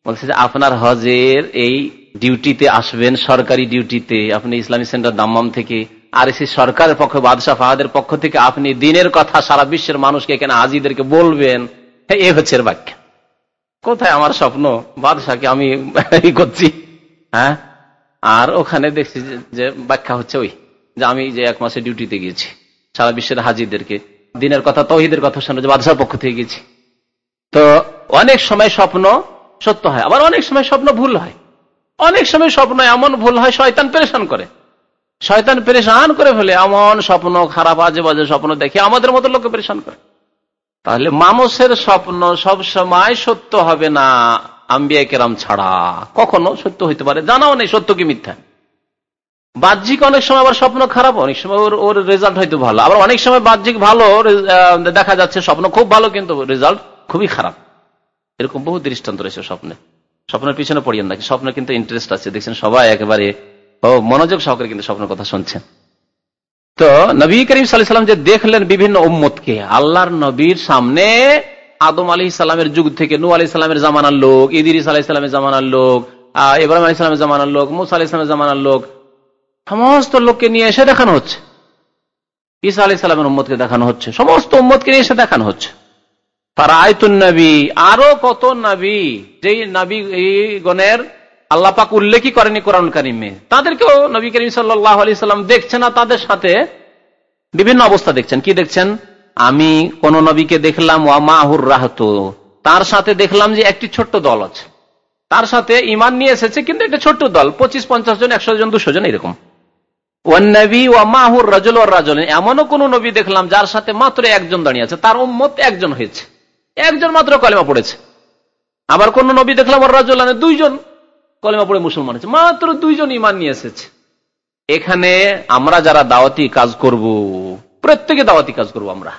বলছে যে আপনার হজের এই ডিউটিতে আসবেন, সরকারি ডিউটিতে, আপনি ইসলামী সেন্টার দাম্মাম থেকে, আর এসি সরকারের পক্ষ, বাদশাহ ফাহাদের পক্ষ থেকে আপনি দিনের কথা সারা বিশ্বের মানুষকে এখানে আজিদেরকে বলবেন। এ হচ্ছে বাক্য। কোথায় আমার স্বপ্ন? বাদশাহকে আমি করছি। হ্যাঁ? আর ওখানে দেখছি যে ব্যাখ্যা হচ্ছে ওই, যে আমি যে এক মাসে ডিউটিতে গিয়েছি, সারা বিশ্বের হাজিদেরকে, দিনের কথা, তহিদের কথা শুনে, যে বাদশার পক্ষ থেকে গেছি তো অনেক সময় স্বপ্ন সত্য হয়, আবার অনেক সময় স্বপ্ন ভুল হয়। অনেক সময় স্বপ্ন এমন ভুল হয়, শয়তান পেরেশান করে। শয়তান পেরেশান করে ফেলে, এমন স্বপ্ন খারাপ আজে বাজে স্বপ্ন দেখে আমাদের মতো লোককে পেরেশান করে। তাহলে মানুষের স্বপ্ন সব সময় সত্য হবে না, আম্বিয়া কেরাম ছাড়া। কখনো সত্য হইতে পারে, জানাও নেই সত্য কি মিথ্যা। বাহ্যিক অনেক সময় আবার স্বপ্ন খারাপ, অনেক সময় ওর ওর রেজাল্ট হয়তো ভালো। আবার অনেক সময় বাহ্যিক ভালো দেখা যাচ্ছে স্বপ্ন খুব ভালো, কিন্তু রেজাল্ট খুবই খারাপ। এরকম বহু দৃষ্টান্ত রয়েছে স্বপ্নে। স্বপ্নের পিছনে পড়িয়েন নাকি? স্বপ্নে কিন্তু ইন্টারেস্ট আছে। দেখছেন সবাই একেবারে, ও মনোযোগ সহকারে কিন্তু স্বপ্নের কথা শুনছেন। তো নবী করিম সাল্লাম যে দেখলেন বিভিন্ন উম্মতকে আল্লাহর নবীর সামনে আদম আলী ইসলামের যুগ থেকে নু আলি ইসলামের জামানার লোক আলাহ ইসলামের জামানার লোক ইব্রাহিম আলী ইসলামের জামানার লোক, মুসা আলি ইসলামের জামানার লোক, সমস্ত লোককে নিয়ে এসে দেখানো হচ্ছে। ঈসা আলি সাল্লামের উম্মতকে দেখানো হচ্ছে। সমস্ত উম্মতকে নিয়ে এসে দেখানো হচ্ছে। তারা আয়তুন নবী, আরও কত নবী, যেই নবী গণের আল্লাপাক উল্লেখই করেনি কোরআন কারিমে। তাদেরকেও নবী করিম সাল্লাম দেখছেন না, তাদের সাথে বিভিন্ন অবস্থা দেখছেন। কি দেখছেন? আমি কোন নবীকে দেখলাম ওয়ামাহুর রাহত। তার সাথে দেখলাম যে একটি ছোট্ট দল আছে। তার সাথে ইমান নিয়ে এসেছে, কিন্তু একটা ছোট্ট দল। পঁচিশ, পঞ্চাশ জন, একশো জন, দুশো জন, এরকম। এমনও কোন নবী দেখলাম যার সাথে মাত্র একজন দাঁড়িয়ে আছে। তার উম্মত একজন হয়েছে। একজন মাত্র কলেমা পড়েছে। আবার কোন নবী দেখলাম দুইজন। কলেমা পড়ে মুসলমান হয়েছে। মাত্র দুইজন ইমান নিয়ে এসেছে। এখানে আমরা যারা দাওয়াতি কাজ করব, প্রত্যেকে দাওয়াতি কাজ করব আমরা।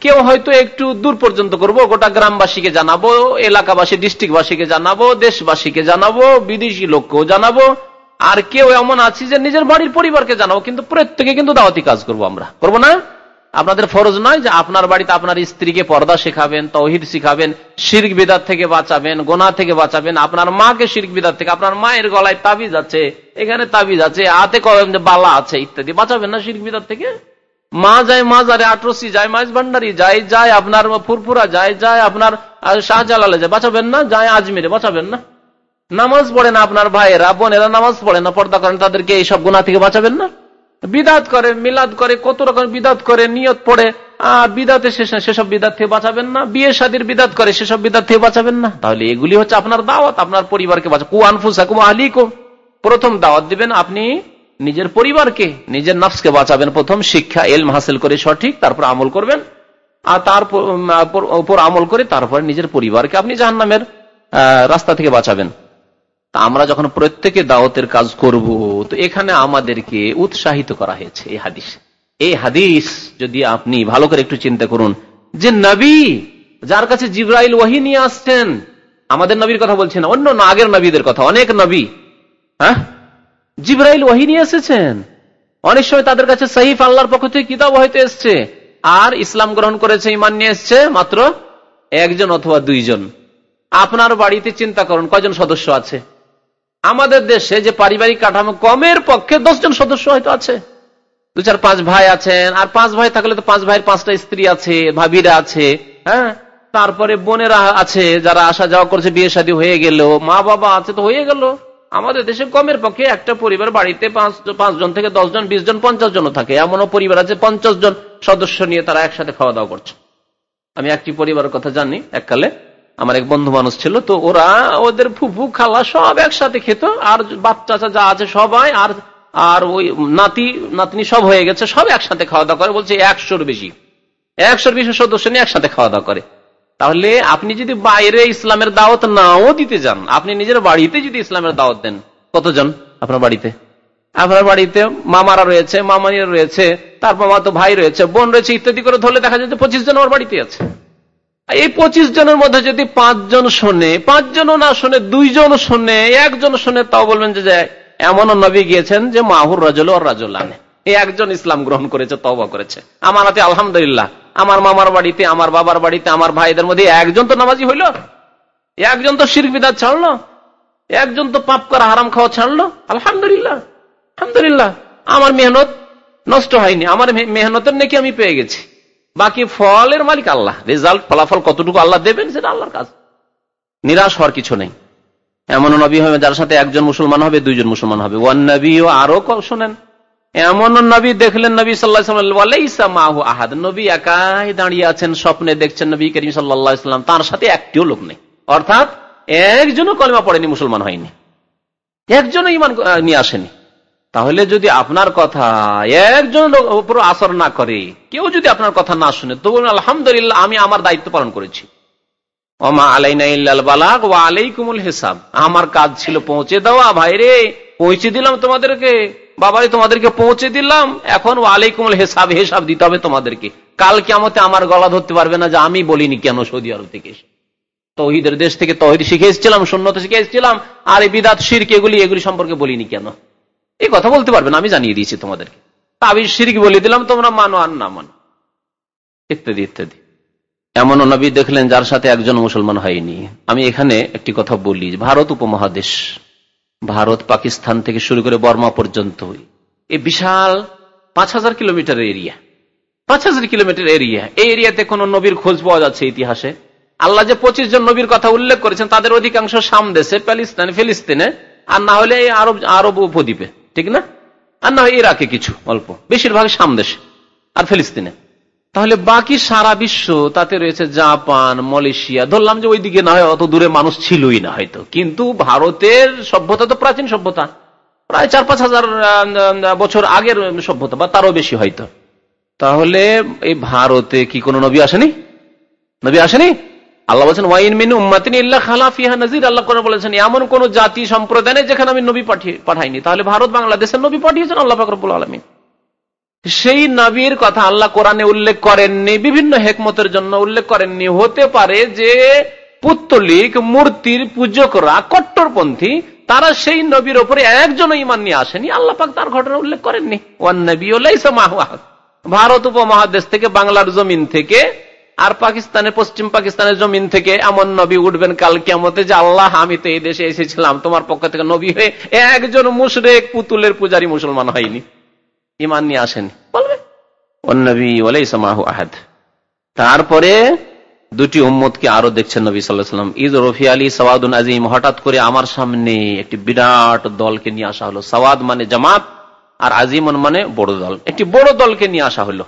কেউ হয়তো একটু দূর পর্যন্ত করব, গোটা গ্রামবাসীকে জানাব, এলাকাবাসী, ডিস্ট্রিক্টবাসীকে জানাব, দেশবাসীকে জানাব, বিদেশি লোককেও জানাব। আর কেউ এমন আছে যে নিজের বাড়ির পরিবারকে জানাব, কিন্তু প্রত্যেকে কিন্তু দাওয়াতি কাজ করব আমরা। করব না? আপনাদের ফরজ নয় যে আপনার বাড়িতে আপনার স্ত্রীকে পর্দা শেখাবেন, তহিদ শিখাবেন, শির্ক বিদার থেকে বাঁচাবেন, গোনা থেকে বাঁচাবেন, আপনার মাকে শির্ক বিদার থেকে, আপনার মায়ের গলায় তাবিজ আছে, এখানে তাবিজ আছে, হাতে বালা আছে, ইত্যাদি। বাঁচাবেন না শির্ক বিদার থেকে? মা যায় মাজারে, আটরসি যায়, মাইজ ভান্ডারি যায় যায় আপনার ফুরফুরা যায় যায় আপনার শাহজালালে যায়। বাঁচাবেন না? যায় আজমিরে, বাঁচাবেন না? নামাজ পড়ে না আপনার ভাইয়েরা, বোনেরা নামাজ পড়ে না, পর্দা করেন, তাদেরকে এইসব গুণা থেকে বাঁচাবেন না? বিদাত করে, মিলাদ করে, কত রকম বিদাত করে, নিয়ত পড়ে আর বিদাতে সেসব বিদাত থেকে বাঁচাবেন না। বিয়ে শাদির বিদাত করে, সেসব বিদাত থেকে বাঁচাবেন না। তাহলে এগুলি হচ্ছে আপনার দাওয়াত, আপনার পরিবারকে বাঁচা কু আনফুসা কু আহলি প্রথম দাওয়াত দিবেন আপনি নিজের পরিবারকে, নিজের নফসকে বাঁচাবেন প্রথম, শিক্ষা, এলম হাসিল করে সঠিক, তারপর আমল করবেন। আর তার উপর আমল করে তারপরে নিজের পরিবারকে আপনি জাহান্নামের রাস্তা থেকে বাঁচাবেন। তা আমরা যখন প্রত্যেকে দাওয়াতের কাজ করব, তো এখানে আমাদেরকে উৎসাহিত করা হয়েছে এই হাদিস। এই হাদিস যদি আপনি ভালো করে একটু চিন্তা করুন, যে নবী যার কাছে জিব্রাইল ওয়াহি নিয়ে আসছেন, আমাদের নবীর কথা বলছেন অন্য আগের নবীদের কথা, অনেক নবী হ্যাঁ? জিব্রাইল ওয়াহি নিয়ে এসেছেন। অনেক সময় তাদের কাছে সহিফ আল্লাহর পক্ষ থেকে কিতাব হয়তো এসছে, আর ইসলাম গ্রহণ করেছে ইমান নিয়ে এসছে, মাত্র একজন অথবা দুইজন। আপনার বাড়িতে চিন্তা করুন, কয়জন সদস্য আছে? আমাদের দেশে যে পারিবারিক কাঠামো কমের পক্ষে দশজন সদস্য হয়তো আছে। দু চার পাঁচ ভাই আছেন, আর পাঁচ ভাই থাকলে তো পাঁচ ভাইয়ের পাঁচটা স্ত্রী আছে, ভাবিরা আছে হ্যাঁ? তারপরে বোনেরা আছে, যারা আসা যাওয়া করছে, বিয়ে শাদী হয়ে গেল, মা বাবা আছে, তো হয়ে গেল। আমাদের দেশে কমের পক্ষে একটা পরিবার বাড়িতে পাঁচ জন থেকে দশ জন বিশ জন পঞ্চাশ জন থাকে। এমনও পরিবার আছে পঞ্চাশ জন সদস্য নিয়ে তারা একসাথে খাওয়া দাওয়া করছে। আমি একটি পরিবারের কথা জানি, এককালে। আমার এক বন্ধু মানুষ ছিল, তো ওরা ওদের ফুফু, খালা সব একসাথে খেত, আর বাচ্চা যা আছে সবাই, আর আর ওই নাতি, নাতনি সব হয়ে গেছে, সব একসাথে খাওয়া দাওয়া করে, বলছে একশোর বেশি। একশোর বেশি সদস্য নিয়ে একসাথে খাওয়া দাওয়া করে। তাহলে আপনি যদি বাইরে ইসলামের দাওয়াত নাও দিতে যান, আপনি নিজের বাড়িতে যদি ইসলামের দাওয়াত দেন, কতজন আপনার বাড়িতে? আপনার বাড়িতে মামারা রয়েছে, মামানিরা রয়েছে, তার মামা তো ভাই রয়েছে, বোন রয়েছে, ইত্যাদি করে ধরলে দেখা যাচ্ছে পঁচিশ জন আমার বাড়িতে আছে। এই পঁচিশ জনের মধ্যে যদি পাঁচজন শোনে পাঁচজনও না শোনে, দুইজন শোনে, একজন শোনে, তাও বলবেন যে এমন নবী গিয়েছেন যে মাহুর রাজল ওর রাজল আনে একজন ইসলাম গ্রহণ করেছে তবা করেছে। আমার হাতে আলহামদুলিল্লাহ, আমার মামার বাড়িতে, আমার বাবার বাড়িতে, আমার ভাইদের মধ্যে একজন তো নামাজি হইল? একজন তো শির বিদাত ছাড়লো? একজন তো পাপ করা হারাম খাওয়া ছাড়লো? আলহামদুলিল্লাহ আলহামদুলিল্লাহ। আমার মেহনত নষ্ট হয়নি, আমার মেহনতের নাকি আমি পেয়ে গেছি। বাকি ফলের মালিক আল্লাহ। রেজাল্ট, ফলাফল কতটুকু আল্লাহ দেবেন, সেটা আল্লাহর কাজ। নিরাশ হওয়ার কিছু নেই। এমন নবী হবে, যার সাথে একজন মুসলমান হবে, দুইজন মুসলমান হবে। ওয়ান নবী ও আরও শোনেন। এমন নবী দেখলেন, নবী সাল্লাহ আহাদ। নবী একাই দাঁড়িয়ে আছেন, স্বপ্নে দেখছেন নবী করিম সাল্লাম তার সাথে একটিও লোক নেই। অর্থাৎ, একজনও কলমা পড়েনি, মুসলমান হয়নি। একজনও ইমান নিয়ে আসেনি। তাহলে যদি আপনার কথা একজন আসর না করে, কেউ যদি আপনার কথা না শুনে তো আলহামদুলিল্লাহ, আমি আমার দায়িত্ব পালন করেছি। ওমা আলাইনা হিসাব। আমার কাজ ছিল পৌঁছে দেওয়া, ভাইরে, পৌঁছে দিলাম তোমাদেরকে। বাবারে, তোমাদেরকে পৌঁছে দিলাম। এখন আলাইকুমুল হিসাব হিসাব দিতে হবে তোমাদেরকে। কাল কেমতে আমার গলা ধরতে পারবে না যে আমি বলিনি কেন সৌদি আরব থেকে তহিদের দেশ থেকে তহিদ শিখে এসেছিলাম শূন্যতে শিখে এসেছিলাম, আর এই বিদাত, শিরক, এগুলি এগুলি সম্পর্কে বলিনি কেন? এই কথা বলতে পারবে না, আমি জানিয়ে দিয়েছি তোমাদেরকে। তাবিজ শিরিক বলে দিলাম, তোমরা মানো আর না মানো। ইত্যাদি ইত্যাদি। এমন নবী দেখলেন যার সাথে একজন মুসলমান হয়নি। আমি এখানে একটি কথা বলি, ভারত উপমহাদেশ, ভারত পাকিস্তান থেকে শুরু করে বর্মা পর্যন্ত, এই বিশাল পাঁচ হাজার কিলোমিটার এরিয়া। পাঁচ হাজার কিলোমিটার এরিয়া। এই এরিয়াতে কোন নবীর খোঁজ পাওয়া যাচ্ছে ইতিহাসে। আল্লাহ যে পঁচিশ জন নবীর কথা উল্লেখ করেছেন, তাদের অধিকাংশ সাম দেশে, প্যালিস্তানে, ফিলিস্তিনে, আর না হলে আরব আরব উপদ্বীপে। ঠিক না? আর না হয় ইরাকে কিছু, অল্প। বেশিরভাগ সাম দেশে আর ফিলিস্তিনে। তাহলে বাকি সারা বিশ্ব তাতে রয়েছে জাপান, মালয়েশিয়া। ধরলাম যে ওইদিকে না হয় অত দূরে মানুষ ছিলই না হয়তো। কিন্তু ভারতের সভ্যতা তো প্রাচীন সভ্যতা। প্রায় চার পাঁচ হাজার বছর আগের সভ্যতা, বা তারও বেশি হয়তো। তাহলে এই ভারতে কি কোনো নবী আসেনি? নবী আসেনি? আল্লাহ বলছেন, ওয়াইন মিনু উম্মাতিন ইল্লা খালাফিহা নাজির আল্লাহ বলেছেন, এমন কোন জাতি সম্প্রদায় যেখানে আমি নবী পাঠাইনি। তাহলে ভারত বাংলাদেশের নবী পাঠিয়েছেন আল্লাহ ফাকরুল আলমী সেই নবীর কথা আল্লাহ কোরআনে উল্লেখ করেননি, বিভিন্ন হেকমতের জন্য উল্লেখ করেননি। হতে পারে যে পুত্তলিক, মূর্তির পূজকরা, কট্টরপন্থী, তারা সেই নবীর ওপরে একজন ইমান নিয়ে আসেনি। আল্লাহ পাক তার ঘটনা উল্লেখ করেননি। ওয়ান নবী ভারত উপমহাদেশ থেকে বাংলার জমিন থেকে আর পাকিস্তানের, পশ্চিম পাকিস্তানের জমিন থেকে এমন নবী উঠবেন, কাল কেমতে যে আল্লাহ, আমি তো এই দেশে এসেছিলাম, তোমার পক্ষ থেকে নবী হয়ে একজন মুশরেক পুতুলের পূজারী মুসলমান হয়নি। ইমান নিয়ে আসেন। বলবে তারপরে দুটি উম্মতকে আরও দেখছেন নবী সাল্লাহাম ঈদ রফি আলী সওয়াদুন আজিম। হঠাৎ করে আমার সামনে একটি বিরাট দলকে নিয়ে আসা হলো। সওয়াদ মানে জামাত, আর আজিমন মানে বড় দল। একটি বড় দলকে নিয়ে আসা হলো।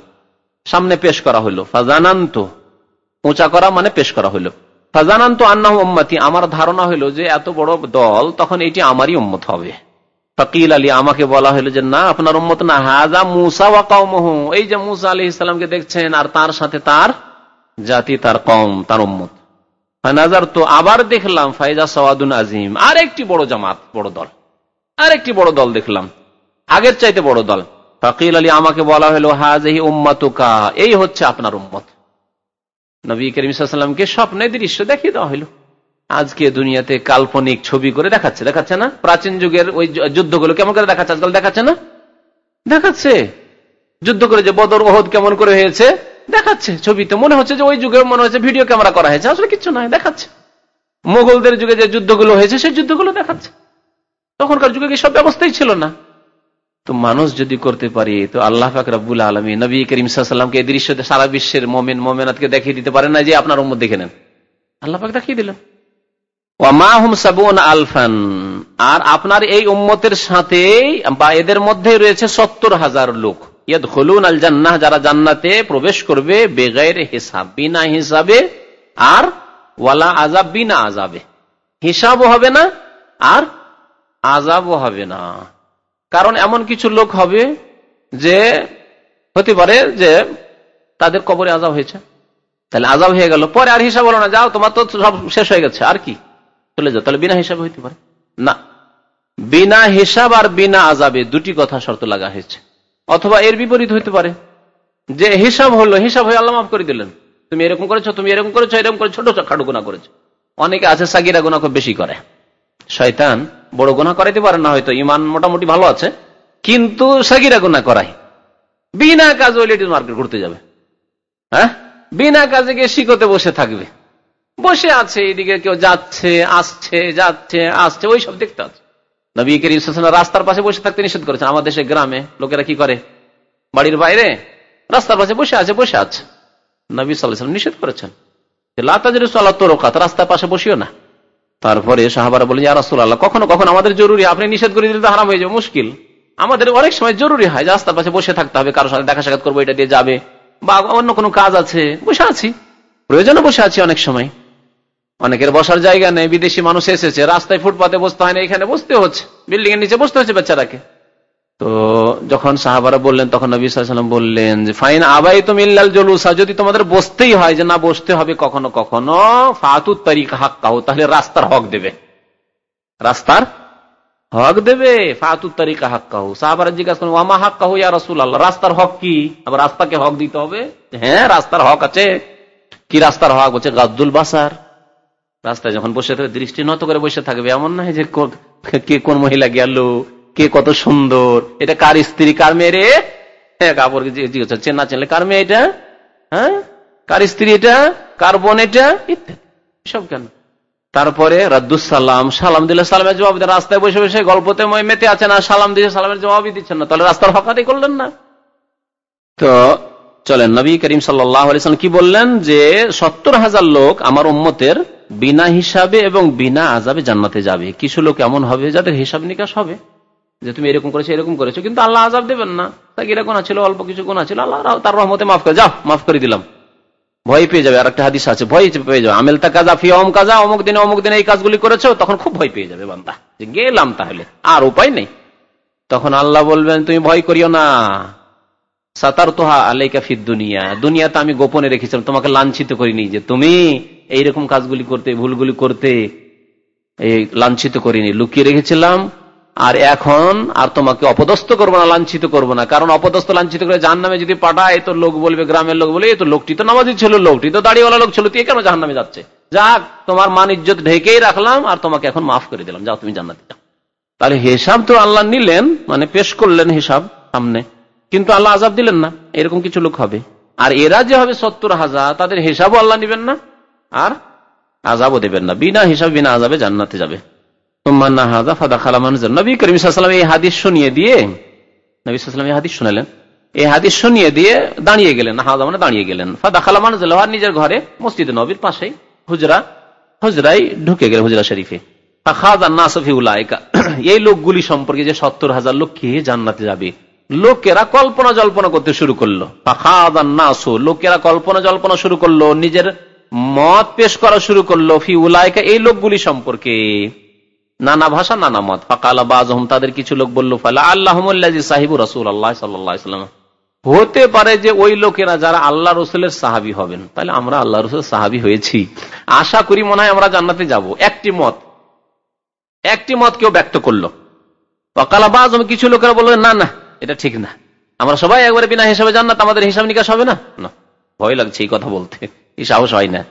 সামনে পেশ করা হলো ফাজানান্ত, উঁচা করা মানে পেশ করা হলো ফাজানান্ত আন্না উম্মাতি, আমার ধারণা হলো যে এত বড় দল, তখন এটি আমারই উম্মত হবে। ফকিল আলী, আমাকে বলা হলো যে, না, আপনার উম্মত না। হাজা মুসা ওয়া এই যে মুসা আলী ইসলামকে দেখছেন, আর তার সাথে তার জাতি, তার কম তার উম্মত। নাজার তো আবার দেখলাম, ফাইজা সওয়াদুন আজিম। আর একটি বড় জামাত, বড় দল। আর একটি বড় দল দেখলাম। আগের চাইতে বড় দল। ফকিল আলী আমাকে বলা হলো, হাজহি উম্মাতুকা এই হচ্ছে আপনার উম্মত। নবী করিমকে স্বপ্নে দৃশ্য দেখিয়ে দেওয়া হলো। আজকে দুনিয়াতে কাল্পনিক ছবি করে দেখাচ্ছে দেখাচ্ছে না? প্রাচীন যুগের ওই যুদ্ধগুলো কেমন করে দেখাচ্ছে? আজকাল দেখাচ্ছে না? দেখাচ্ছে। যুদ্ধ করে যে বদর, ওহদ কেমন করে হয়েছে? দেখাচ্ছে। ছবিতে মনে হচ্ছে যে ওই যুগে মনে হচ্ছে ভিডিও ক্যামেরা করা হয়েছে, আসলে কিছু নয়, দেখাচ্ছে। মোগলদের যুগে যে যুদ্ধগুলো হয়েছে, সেই যুদ্ধগুলো দেখাচ্ছে। তখনকার যুগে কি সব ব্যবস্থাই ছিল না? তো মানুষ যদি করতে পারি, তো আল্লাহ ফাকরাবুল আলমী নবী করিম সাল্লামকে এই দৃশ্য সারা বিশ্বের মোমেন, মোমেনাতকে দেখিয়ে দিতে পারেন না যে আপনার উম্মত দেখে নেন। আল্লাহ পাক দেখিয়ে দিলেন। আলফান। আর আপনার এই উম্মতের সাথে বা এদের মধ্যে রয়েছে সত্তর হাজার লোক। ইয়াদ হলুন আল জান্নাহ, যারা জান্নাতে প্রবেশ করবে বেগায়ের হিসাব, বিনা হিসাবে, আর ওয়ালা আজাব বিনা আজাবে হিসাবও হবে না, আর আজাবও হবে না। কারণ এমন কিছু লোক হবে যে হতে পারে যে তাদের কবরে আজাব হয়েছে। তাহলে আজাব হয়ে গেল। পরে আর হিসাব হলো না, যাও, তোমার তো সব শেষ হয়ে গেছে, আর কি? চলে যাও, তাহলে বিনা হিসাবে হইতে পারে। না। বিনা হিসাব আর বিনা আজাবে দুটি কথা শর্ত লাগা হয়েছে। অথবা এর বিপরীত হইতে পারে। যে হিসাব হলো, হিসাব হয়ে আল্লাহ মাফ করে দিলেন। তুমি এরকম করেছ, তুমি এরকম করেছ, এরকম করে ছোট খাটো গুণা করেছ। অনেকে আছে সাকিরা গুণা খুব বেশি করে। শয়তান বড় গুণা করাইতে পারে না হয়তো ইমান মোটামুটি ভালো আছে, কিন্তু সাকিরা গুণা করাই বিনা কাজে ওই লেডিস মার্কেট ঘুরতে যাবে। হ্যাঁ? বিনা কাজে গিয়ে শিখতে বসে থাকবে। বসে আছে, এদিকে কেউ যাচ্ছে, আসছে যাচ্ছে, আসছে ওই সব দেখতে আছে। নবী করিম রাস্তার পাশে বসে থাকতে নিষেধ করেছেন। আমাদের দেশে গ্রামে লোকেরা কি করে? বাড়ির বাইরে রাস্তার পাশে বসে আছে বসে আছে। নবী সাল্লাম নিষেধ করেছেন রাস্তার পাশে বসিও না। তারপরে সাহাবারা বলে রাসুল আল্লাহ কখনো কখনো আমাদের জরুরি, আপনি নিষেধ করে দিলে হারাম হয়ে যাবে, মুশকিল। আমাদের অনেক সময় জরুরি হয় রাস্তার পাশে বসে থাকতে হবে, কারোর সাথে দেখা সাক্ষাৎ করব, এটা দিয়ে যাবে, বা অন্য কোনো কাজ আছে, বসে আছি। প্রয়োজনে বসে আছি অনেক সময়। অনেকের বসার জায়গা নেই, বিদেশি মানুষ এসেছে, রাস্তায় ফুটপাতে বসতে হয় না, এখানে বসতে হচ্ছে বিল্ডিং এর নিচে বসতে হচ্ছে বাচ্চারাকে তো যখন সাহাবারা বললেন, তখন নবী সাল্লাম বললেন যে, ফাইন আবাই তুমি জলুসা যদি তোমাদের বসতেই হয় যে, না, বসতে হবে কখনো কখনো ফাতুত তারিকা হাক কাহু তাহলে রাস্তার হক দেবে। রাস্তার হক দেবে ফাতুত তারিকা হাক কাহু সাহাবারা জিজ্ঞাসা করেন ওয়ামা হাক কাহু ইয়া রসুল আল্লাহ রাস্তার হক কি? আবার রাস্তাকে হক দিতে হবে? হ্যাঁ রাস্তার হক আছে। কি রাস্তার হক? হচ্ছে গাদ্দুল বাসার। রাস্তায় যখন বসে থাকবে দৃষ্টি নত করে বসে থাকবে। এমন নয় যে কে কোন মহিলা গেল কে কত সুন্দর। এটা কার স্ত্রী? কার মেয়ে রে? হ্যাঁ কাপড় জিজ্ঞাসা চেনা চেনলে কার মেয়ে এটা? হ্যাঁ? কার স্ত্রী এটা? কার বোন এটা? ইত্যাদি। সব কেন? তারপরে রাদ্দুসালাম সালাম। দিলে সালামের জবাব দেন। রাস্তায় বসে বসে গল্পতে মেতে আছেন আর সালাম দিয়ে সালামের জবাবই দিচ্ছেন না। তাহলে রাস্তার হকাতি করলেন না। তো চলেন, নবী করিম সাল্লাম কি বললেন যে, সত্তর হাজার লোক আমার উম্মতের বিনা হিসাবে এবং বিনা আজাবে জান্নাতে যাবে। কিছু লোক এমন হবে যাদের হিসাব নিকাশ হবে। যে তুমি এরকম করেছ এরকম করেছ, কিন্তু আল্লাহ আজাব দেবেন না। তাকে এরকম ছিল, অল্প কিছু গোনা ছিল, আল্লাহ তার রহমতে মাফ করে, যাও, মাফ করে দিলাম। ভয় পেয়ে যাবে আর একটা হাদিস আছে, ভয় পেয়ে যাবে। আমেল তা কাজা ফি অম কাজা অমুক দিনে অমুক দিনে এই কাজগুলি করেছ, তখন খুব ভয় পেয়ে যাবে বান্দা। যে গেলাম তাহলে, আর উপায় নেই। তখন আল্লাহ বলবেন, তুমি ভয় করিও না। সাতার তোহা আলাইকা ফির দুনিয়া। দুনিয়াতে আমি গোপনে রেখেছিলাম, তোমাকে লাঞ্ছিত করিনি। যে তুমি এইরকম কাজগুলি করতে, ভুলগুলি করতে, এই লাঞ্ছিত করিনি। লুকিয়ে রেখেছিলাম আর এখন আর তোমাকে অপদস্থ করব না, লাঞ্ছিত করব না। কারণ অপদস্থ, লাঞ্ছিত করে জাহান নামে যদি পাঠায় তো লোক বলবে, গ্রামের লোক বলে তো লোকটি তো নামাজি ছিল, লোকটি তো দাঁড়িয়েওয়ালা লোক ছিল তুই কেন জাহান নামে যাচ্ছে? যাক, তোমার মান ইজ্জত ঢেকেই রাখলাম আর তোমাকে এখন মাফ করে দিলাম। যাও, তুমি জান্নাতে যাও। তাহলে হিসাব তো আল্লাহ নিলেন মানে পেশ করলেন হিসাব সামনে। কিন্তু আল্লাহ আজাব দিলেন না, এরকম কিছু লোক হবে। আর এরা যে হবে সত্তর হাজার, তাদের হিসাবও আল্লাহ নিবেন না, আর আজাবও দেবেন না। বিনা হিসাব, বিনা আজাবে জান্নাতে যাবে। মানে লোকগুলি সম্পর্কে যে সত্তর হাজার লোক কে জান্নাতে যাবে? লোকেরা কল্পনা জল্পনা করতে শুরু করল। লোকেরা কল্পনা জল্পনা শুরু করল, নিজের মত পেশ করা শুরু করল। ফি উলায়কা এই লোকগুলি সম্পর্কে। নানা ভাষা, নানা মত। ফাকালা বাজহম তাদের কিছু লোক বলল, ফালা আল্লাহ সাহিবু রসুল আল্লাহ সাল্লাম। হতে পারে যে ওই লোকেরা যারা আল্লাহ রসুলের সাহাবি হবেন। তাহলে আমরা আল্লাহ রসুল সাহাবি হয়েছি। আশা করি মনে হয় আমরা জান্নাতে যাব। একটি মত। একটি মত কেউ ব্যক্ত করল। কালাবাজ কিছু লোকেরা বলল, না না, এটা ঠিক না। আমরা সবাই একবারে বিনা হিসাবে জান্নাত, আমাদের হিসাব নিকাশ হবে না? না। ভয় লাগছে এই কথা বলতে। এই সাহস হয় না।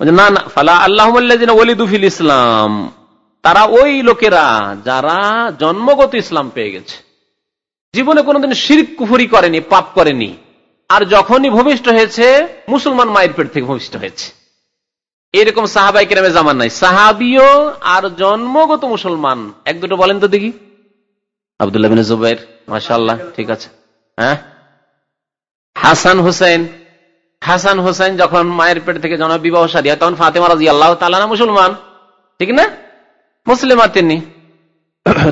না না, ফালা আল্লাহ ওলিদুফিল ইসলাম। তারা ওই লোকেরা যারা জন্মগত ইসলাম পেয়ে গেছে। জীবনে কোনোদিন শির কুফুরি করেনি, পাপ করেনি। আর যখনই ভূমিষ্ঠ হয়েছে, মুসলমান মায়ের পেট থেকে ভূমিষ্ঠ হয়েছে। এরকম সাহাবাই কেরামে জামান নাই। সাহাবিও আর জন্মগত মুসলমান, এক দুটো বলেন তো দেখি। আবদুল্লাহ মাসাল্লাহ ঠিক আছে। হ্যাঁ? হাসান হুসেন হাসান হোসেন যখন মায়ের পেট থেকে জন বিবাহ সারিয়া, তখন ফাতেমা রাজি আল্লাহ তালা মুসলমান, ঠিক না? মুসলিমা তিনি।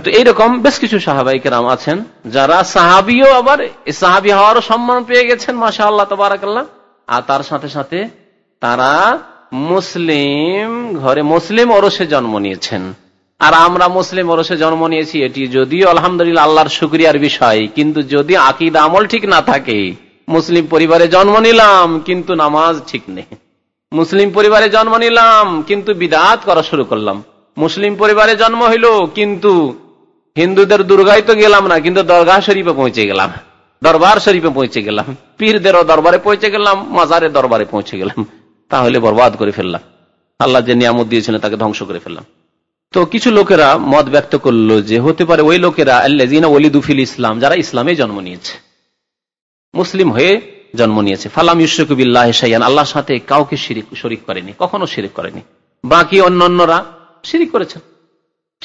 তো এইরকম বেশ কিছু সাহাবাহিক রাম আছেন, যারা সাহাবিও আবার সাহাবি হওয়ারও সম্মান পেয়ে গেছেন মাসা আল্লাহ তবারাকাল্লাহ। আর তার সাথে সাথে তারা মুসলিম ঘরে মুসলিম ওরসে জন্ম নিয়েছেন। আর আমরা মুসলিম ওরসে জন্ম নিয়েছি, এটি যদিও আলহামদুলিল্লাহ আল্লাহর শুক্রিয়ার বিষয়, কিন্তু যদি আকিদ আমল ঠিক না থাকে, মুসলিম পরিবারে জন্ম নিলাম, কিন্তু নামাজ ঠিক নেই। মুসলিম পরিবারে জন্ম নিলাম, কিন্তু বিদাত করা শুরু করলাম। মুসলিম পরিবারে জন্ম হইল, কিন্তু হিন্দুদের দুর্গায় তো গেলাম না, কিন্তু দরগাহ শরীফে পৌঁছে গেলাম। দরবার শরীফে পৌঁছে গেলাম। পীরদেরও দরবারে পৌঁছে গেলাম, মাজারের দরবারে পৌঁছে গেলাম। তাহলে বরবাদ করে ফেললাম। আল্লাহ যে নিয়ামত দিয়েছিলেন, তাকে ধ্বংস করে ফেললাম। তো কিছু লোকেরা মত ব্যক্ত করল যে, হতে পারে ওই লোকেরা আল্লাহ ওলিদুফিল ইসলাম, যারা ইসলামে জন্ম নিয়েছে। মুসলিম হয়ে জন্ম নিয়েছে। ফালাম ইউসুকুবিল্লাহ সাইয়ান আল্লাহর সাথে কাউকে শরিক করেনি, কখনো শিরিক করেনি। বাকি অন্যান্যরা শিরিক করেছেন।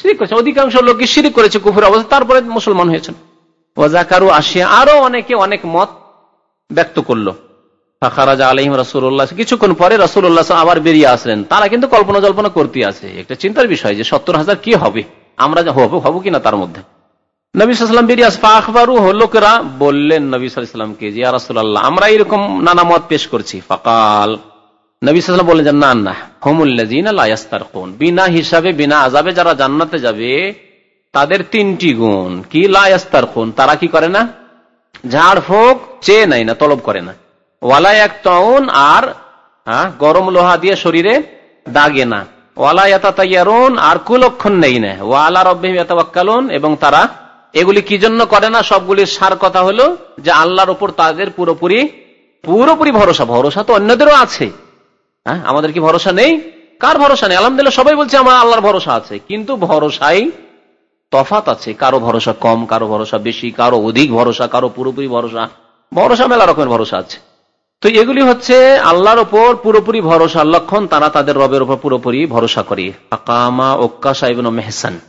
শিরিক করেছেন। অধিকাংশ লোককে শিরিক করেছে কুফুর অবস্থা। তারপরে মুসলমান হয়েছেন। ওয়াজাকারু আসিয়া আরও অনেকে অনেক মত ব্যক্ত করল। ফাখারাজা আলহিম রসুল্লাহ কিছুক্ষণ পরে রসুল্লাহ আবার বেরিয়ে আসলেন। তারা কিন্তু কল্পনা জল্পনা করতে আছে। একটা চিন্তার বিষয় যে সত্তর হাজার কি হবে? আমরা হব হব কিনা তার মধ্যে। নবী সাল্লাম বেরিয়ে আস। পাখবারু লোকেরা বললেন নবী সাল্লামকে যে রাসুল্লাহ আমরা এরকম নানা মত পেশ করছি। ফাকাল নবী সাল্লাম বললেন যে না না হোমুল্লাজিন আলায়াস্তার কোন বিনা হিসাবে বিনা আজাবে যারা জান্নাতে যাবে তাদের তিনটি গুণ। কি লায়াস্তার কোন তারা কি করে না? ঝাড় ফোক চেয়ে নাই না তলব করে না। ওয়ালাই এক তউন আর হ্যাঁ, গরম লোহা দিয়ে শরীরে দাগে না। ওয়ালায়াতাইয়ারুন আর কুলক্ষণ নেই না। ওয়ালা রব্বাকালুন এবং তারা এগুলি কি জন্য করে না? সবগুলির সার কথা হলো যে আল্লাহর উপর তাদের পুরোপুরি পুরোপুরি ভরসা। ভরসা তো অন্যদেরও আছে। হ্যাঁ আমাদের কি ভরসা নেই? কার ভরসা নেই? আলহামদুলিল্লাহ, সবাই বলছে আমার আল্লাহর ভরসা আছে। কিন্তু ভরসাই তফাত আছে। কারও ভরসা কম, কারও ভরসা বেশি, কারও অধিক ভরসা, কারও পুরোপুরি ভরসা। ভরসা মেলা রকমের ভরসা আছে। তো এগুলি হচ্ছে আল্লাহর ওপর পুরোপুরি ভরসা লক্ষণ। তারা তাদের রবের ওপর পুরোপুরি ভরসা করে। আকামা ওক্কা সাহেবিন মেহসান।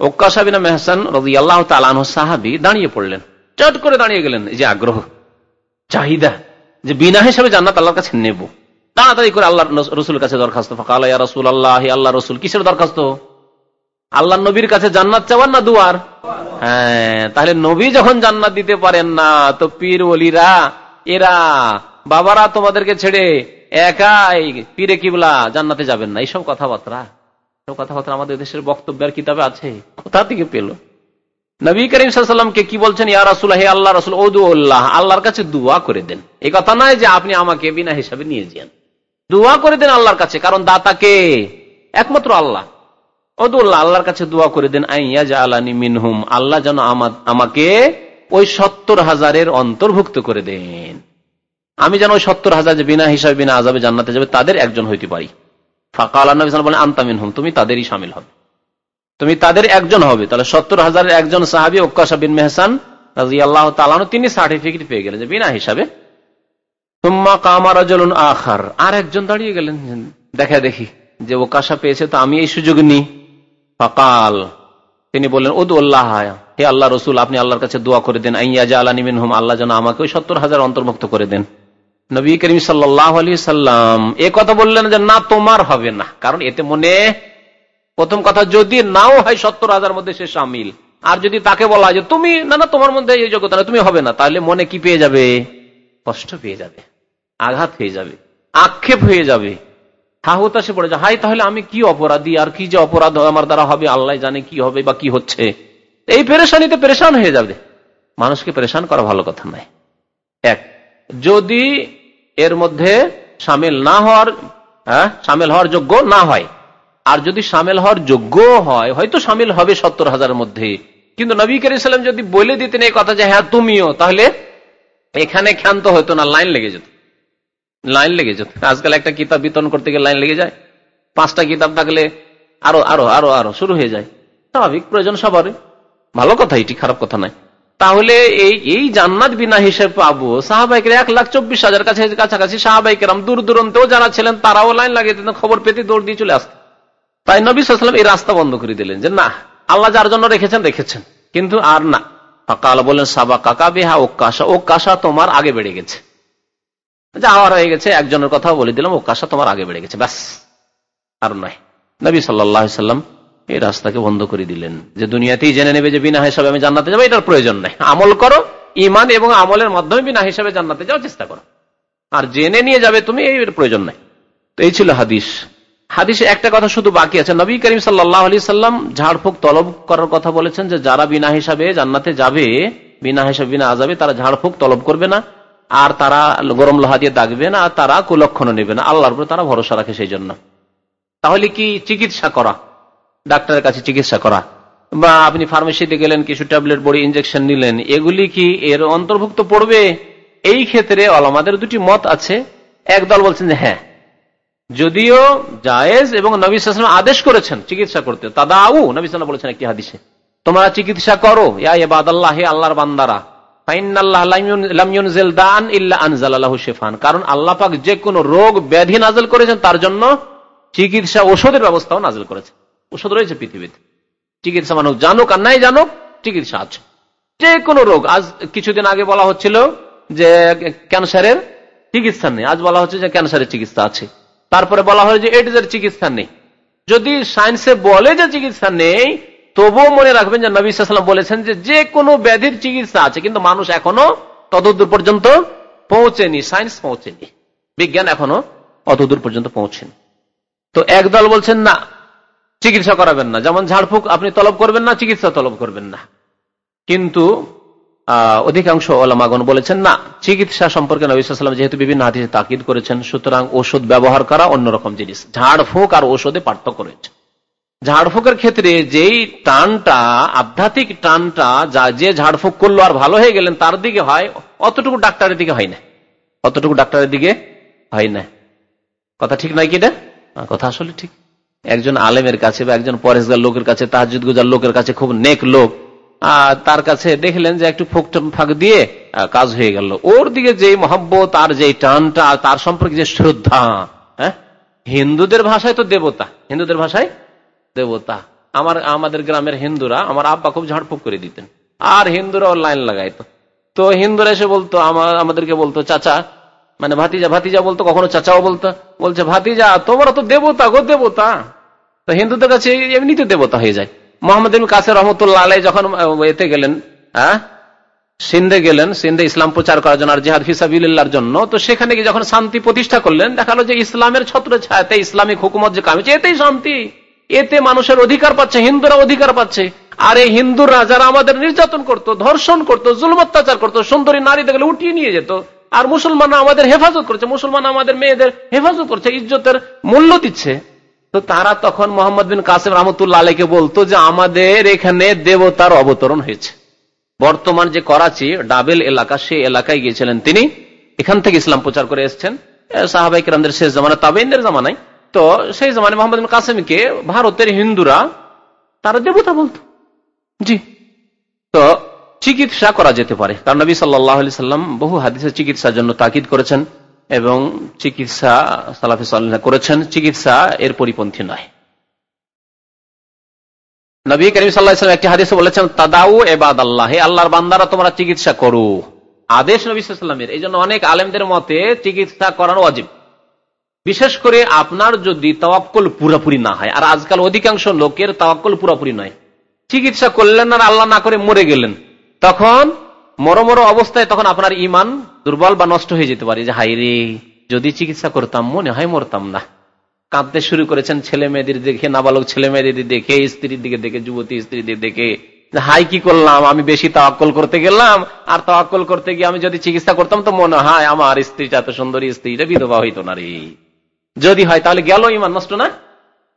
ওক্কা সাহেবিন মেহসান রবি আল্লাহ তালাহ সাহাবি দাঁড়িয়ে পড়লেন। চট করে দাঁড়িয়ে গেলেন। এই যে আগ্রহ, চাহিদা, যে বিনা হিসাবে জান্নাত আল্লাহর কাছে নেব। তাড়াতাড়ি করে আল্লাহ রসুলের কাছে দরখাস্ত। ফাঁকা রসুল আল্লাহ আল্লাহ রসুল, কিসের দরখাস্ত? আল্লাহ নবীর কাছে জান্নাত চাওয়ার না দুয়ার? হ্যাঁ তাহলে নবী যখন জান্নাত দিতে পারেন না, তো পীর ওলিরা, এরা, বাবারা তোমাদেরকে ছেড়ে একাই পীরে কিবলা জান্নাতে যাবেন না। এইসব কথাবার্তা। সব কথাবার্তা আমাদের দেশের বক্তব্যের কিতাবে আছে। কোথা থেকে পেল? নবী করিম সাল্লামকে কি বলছেন, ইয়া রাসুল, হে আল্লাহ রাসুল ওদুল্লাহ আল্লাহর কাছে দোয়া করে দেন। এই কথা নয় যে আপনি আমাকে বিনা হিসাবে নিয়ে যান। দোয়া করে দেন আল্লাহর কাছে, কারণ দাতাকে একমাত্র আল্লাহ। ওদুল্লাহ আল্লাহর কাছে দোয়া করে দেন আইয়া আলানি মিনহুম আল্লাহ যেন আমাকে ওই সত্তর হাজারের অন্তর্ভুক্ত করে দেন। আমি যেন ওই সত্তর হাজার বিনা হিসাবে, বিনা আজাবে জান্নাতে যাবে, তাদের একজন হইতে পারি। ফাঁকা আল্লাহ বলেন আন্তামিন হুম তুমি তাদেরই সামিল হবে। তুমি তাদের একজন হবে। তাহলে সত্তর হাজারের একজন সাহাবি ওকাশা বিন মেহসান তিনি সার্টিফিকেট পেয়ে গেলেন যে বিনা হিসাবে কামারা জলুন আখার আর একজন দাঁড়িয়ে গেলেন। দেখা দেখি যে ওকাশা পেয়েছে, তো আমি এই সুযোগ ফাকাল। তিনি বললেন হে আল্লাহ রসুল, আপনি আল্লাহর কাছে দোয়া করে দেন। হুম আল্লাহ যেন আমাকে ওই সত্তর হাজার অন্তর্ভুক্ত করে দেন। নবী করিম সাল্লাহ সাল্লাম এ কথা বললেন যে, না, তোমার হবে না। কারণ এতে মনে, প্রথম কথা, যদি নাও হয় সত্তর হাজার মধ্যে সে সামিল। আর যদি তাকে বলা হয় যে, তুমি, না না, তোমার মধ্যে এই যোগ্যতা তুমি হবে না, তাহলে মনে কি পেয়ে যাবে? কষ্ট পেয়ে যাবে। আঘাত হয়ে যাবে, আক্ষেপ হয়ে যাবে। হাহুতাসে পড়ে যায়, হাই, তাহলে আমি কি অপরাধী? আর কি যে অপরাধ আমার দ্বারা হবে? আল্লাহ জানে কি হবে বা কি হচ্ছে। এই পেরেশানিতে পেরেশান হয়ে যাবে। মানুষকে পেরেশান করা ভালো কথা নয়। এক, যদি এর মধ্যে সামিল না হওয়ার হ্যাঁ সামিল হওয়ার যোগ্য না হয়, আর যদি সামিল হওয়ার যোগ্য হয়, হয়তো সামিল হবে সত্তর হাজারের মধ্যে। কিন্তু নবী করিম যদি বলে দিতেন এই কথা যে হ্যাঁ তুমিও, তাহলে এখানে ক্ষান্ত হতো না, লাইন লেগে যেত। লাইন লেগে যেত। আজকাল একটা কিতাব বিতরণ করতে গেলে লাইন লেগে যায়। পাঁচটা কিতাব থাকলে আরও আরও আরও আরও শুরু হয়ে যায়। স্বাভাবিক প্রয়োজন সবারই। ভালো কথা, এটি খারাপ কথা নয়। তাহলে এই এই জান্নাত বিনা হিসেবে পাবো। সাহাবাইকের এক লাখ চব্বিশ হাজার কাছে, কাছাকাছি সাহাবাইকেরাম দূর দূরান্তেও যারা ছিলেন, তারাও লাইন লাগিয়ে দিতেন, খবর পেতে দৌড় দিয়ে চলে আসতেন। তাই নবী সাল্লাম এই রাস্তা বন্ধ করে দিলেন যে, না, আল্লাহ যার জন্য রেখেছেন রেখেছেন। কিন্তু আর না। কালা বললেন সাবা কাকা বেহা ও কাশা ও কাশা তোমার আগে বেড়ে গেছে। যাওয়ার হয়ে গেছে, একজনের কথা বলে দিলাম, ও কাশা তোমার আগে বেড়ে গেছে, ব্যাস। আর নয়। নবী সাল্লাম এই রাস্তাকে বন্ধ করে দিলেন। যে দুনিয়াতেই জেনে নেবে যে বিনা হিসাবে আমি জান্নাতে যাব, এটার প্রয়োজন নাই। আমল করো ইমান এবং আমলের মাধ্যমে বিনা হিসাবে জান্নাতে যাওয়ার চেষ্টা করো। আর জেনে নিয়ে যাবে তুমি, এর প্রয়োজন নাই। তো এই ছিল হাদিস। হাদিসে একটা কথা শুধু বাকি আছে। নবী করিম সাল্লাহ আলি সাল্লাম ঝাড়ফুঁক তলব করার কথা বলেছেন যে, যারা বিনা হিসাবে জান্নাতে যাবে, বিনা হিসাবে বিনা আজাবে তারা ঝাড়ফুঁক তলব করবে না। আর তারা গরম লোহা দিয়ে দাগবে না, আর তারা কুলক্ষণ নেবে না। আল্লাহর উপরে তারা ভরসা রাখে সেই জন্য তাহলে কি চিকিৎসা করা? ডাক্তারের কাছে চিকিৎসা করা। বা আপনি ফার্মেসিতে গেলেন, কিছু ট্যাবলেট, বড়ি ইঞ্জেকশন নিলেন, এগুলি কি এর অন্তর্ভুক্ত পড়বে? এই ক্ষেত্রে আলমাদের দুটি মত আছে। একদল বলছেন যে হ্যাঁ। যদিও জায়েজ এবং নবী সালাম আদেশ করেছেন চিকিৎসা করতে। তাদাউ, নবী সাল্লাম বলেছেন একটি হাদিসে। তোমরা চিকিৎসা করো, ইয়া আল্লাহ আল্লাহর বান্দারা। কারণ আল্লাহ পাক যে কোন রোগ ব্যাধি নাজল করেছেন, তার জন্য চিকিৎসা ওষুধের ব্যবস্থাও নাজল করেছে। ওষুধ রয়েছে পৃথিবীতে। চিকিৎসা মানুষ জানুক আর নাই জানুক, চিকিৎসা আছে। যে কোনো রোগ, আজ কিছুদিন আগে বলা হচ্ছিল যে ক্যান্সারের চিকিৎসা নেই। আজ বলা হচ্ছে যে ক্যান্সারের চিকিৎসা আছে। তারপরে বলা হয় যে এডস এর চিকিৎসা নেই। যদি সায়েন্সে বলে যে চিকিৎসা নেই তবুও মনে রাখবেন যে নবী সাল্লাম বলেছেন যে যে কোনো ব্যাধির চিকিৎসা আছে, কিন্তু মানুষ এখনও ততদূর পর্যন্ত পৌঁছেনি সায়েন্স পৌঁছেনি। বিজ্ঞান এখনও অতদূর পর্যন্ত পৌঁছেনি। তো একদল বলছেন, না, চিকিৎসা করাবেন না। যেমন ঝাড়ফুঁক আপনি তলব করবেন না, চিকিৎসা তলব করবেন না। কিন্তু অধিকাংশ ওলামাগন বলেছেন, না, চিকিৎসা সম্পর্কে নবীলাম যেহেতু বিভিন্ন হাতিসে তাকিদ করেছেন, সুতরাং ওষুধ ব্যবহার করা অন্যরকম জিনিস। ঝাড়ফুঁক আর ওষুধে পার্থক্য রয়েছে। ঝাড়ফুঁকের ক্ষেত্রে যেই টানটা, আধ্যাত্মিক টানটা, যা যে ঝাড়ফুঁক করল আর ভালো হয়ে গেলেন, তার দিকে হয়, অতটুকু ডাক্তারের দিকে হয় না। অতটুকু ডাক্তারের দিকে হয় না। কথা ঠিক নয় কি কথা আসলে ঠিক। একজন আলেমের কাছে বা একজন পরেশগার লোকের কাছে তাহাজুদ গুজার লোকের কাছে খুব নেক লোক, আর তার কাছে দেখলেন যে একটু ফুক ফাঁক দিয়ে কাজ হয়ে গেল। ওর দিকে যে মহব্বত আর যে টানটা তার সম্পর্কে যে শ্রদ্ধা হ্যাঁ? হিন্দুদের ভাষায় তো দেবতা। হিন্দুদের ভাষায় দেবতা, আমার, আমাদের গ্রামের হিন্দুরা আমার আব্বা খুব ঝাড়ফুক করে দিতেন। আর হিন্দুরা ওর লাইন লাগাইতো। তো হিন্দুরা এসে বলতো, আমার, আমাদেরকে বলতো, চাচা মানে ভাতিজা ভাতিজা বলতো, কখনো চাচাও বলতো, বলছে, ভাতিজা, তোমরা তো দেবতা গো, দেবতা। তো হিন্দুদের কাছে এমনিতে দেবতা হয়ে যায়। মোহাম্মদ কাসের রহমতুল্লাহ আলাই যখন এতে গেলেন হ্যাঁ সিন্ধে গেলেন, সিন্ধে ইসলাম প্রচার করার জন্য আর জেহাদ ফিসাবিল্লার জন্য, তো সেখানে গিয়ে যখন শান্তি প্রতিষ্ঠা করলেন, দেখাল যে ইসলামের ছত্র ছায়াতে ইসলামিক হুকুমত যে কামিছে এতেই শান্তি। এতে মানুষের অধিকার পাচ্ছে, হিন্দুরা অধিকার পাচ্ছে। আর এই হিন্দুরা যারা আমাদের নির্যাতন করত, ধর্ষণ করত, জুলম অত্যাচার করতো, সুন্দরী নারী দেখলে উঠিয়ে নিয়ে যেত। আর মুসলমান আমাদের হেফাজত করছে, মুসলমান আমাদের মেয়েদের হেফাজত করছে, ইজ্জতের মূল্য দিচ্ছে। তো তারা তখন মোহাম্মদ বিন কাসিম রহমতুল্লাহ আলীকে বলতো যে, আমাদের এখানে দেবতার অবতরণ হয়েছে। বর্তমান যে করাচি, ডাবেল এলাকা, সেই এলাকায় গিয়েছিলেন তিনি। এখান থেকে ইসলাম প্রচার করে এসছেন। সাহাবাই কিরামদের শেষ জামানা, তাবেইনদের জামানায়। তো সেই জামানে মোহাম্মদ কাসিমকে ভারতের হিন্দুরা, তারা দেবতা বলতো। জি। তো চিকিৎসা করা যেতে পারে। কারণ নবী সাল্লাহ সাল্লাম বহু হাদিসের চিকিৎসার জন্য তাকিদ করেছেন এবং চিকিৎসা সালাফি সাল্লাহ করেছেন। চিকিৎসা এর পরিপন্থী নয়। নবী করিম সাল্লাহাম একটি হাদিসে বলেছেন, তাদাউ এবাদ আল্লাহ আল্লাহর বান্দারা, তোমরা চিকিৎসা করো। আদেশ নবী সাল্লামের। এই জন্য অনেক আলেমদের মতে চিকিৎসা করানো অজীব বিশেষ করে আপনার যদি তাওয়াক্কল পুরাপুরি না হয়, আর আজকাল অধিকাংশ লোকের তাওয়াক্কল পুরাপুরি নয়। চিকিৎসা করলেন আর আল্লাহ না করে মরে গেলেন। তখন মরমর অবস্থায় তখন আপনার ইমান দুর্বল বা নষ্ট হয়ে যেতে পারে। যে হাই রে, যদি চিকিৎসা করতাম, মনে হয় মরতাম না। কাঁদতে শুরু করেছেন ছেলে মেয়েদের দেখে, নাবালক ছেলে মেয়েদের দেখে, স্ত্রীর দিকে দেখে, যুবতী স্ত্রীদের দেখে। হাই কি করলাম? আমি বেশি তাওয়াক্কল করতে গেলাম। আর তাওয়াক্কল করতে গিয়ে আমি যদি চিকিৎসা করতাম তো মনে হয় আমার স্ত্রীটা এত সুন্দরী, স্ত্রীটা বিধবা হইতো না রে। যদি হয়, তাহলে গেল ইমান নষ্ট না?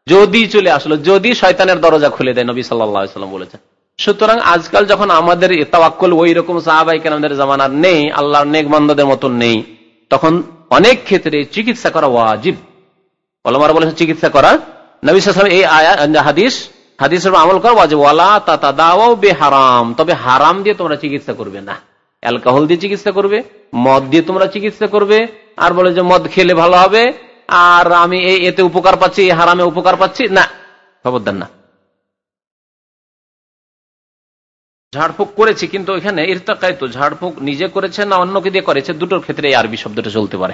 যদি চলে আসলো, যদি শয়তানের দরজা খুলে দেয়, নবী সাল্লাম বলেছেন। সুতরাং আজকাল যখন আমাদের তাওয়াক্কল, ওই রকম সাহাবাই কেরামদের জামানার নেই, আল্লাহর নেকবান্ধদের মতন নেই, তখন অনেক ক্ষেত্রে চিকিৎসা করা ওয়াজিব। অলমারা বলেছেন চিকিৎসা করা? নবী সাল্লাম এই হাদিস, হাদিসের আমল করা ওয়াজিব। ওয়ালা তাতা দাওয়াও বে হারাম তবে হারাম দিয়ে তোমরা চিকিৎসা করবে না। অ্যালকোহল দিয়ে চিকিৎসা করবে, মদ দিয়ে তোমরা চিকিৎসা করবে, আর বলে যে মদ খেলে ভালো হবে আর আমি এতে উপকার পাচ্ছি হারামে উপকার পাচ্ছি? না, খবরদার না। ঝাড়ফুঁক করেছি, কিন্তু এখানে ইরতাকায় তো ঝাড়ফুঁক নিজে করেছে না অন্যকে দিয়ে করেছে? দুটোর ক্ষেত্রে এই আরবি শব্দটা চলতে পারে।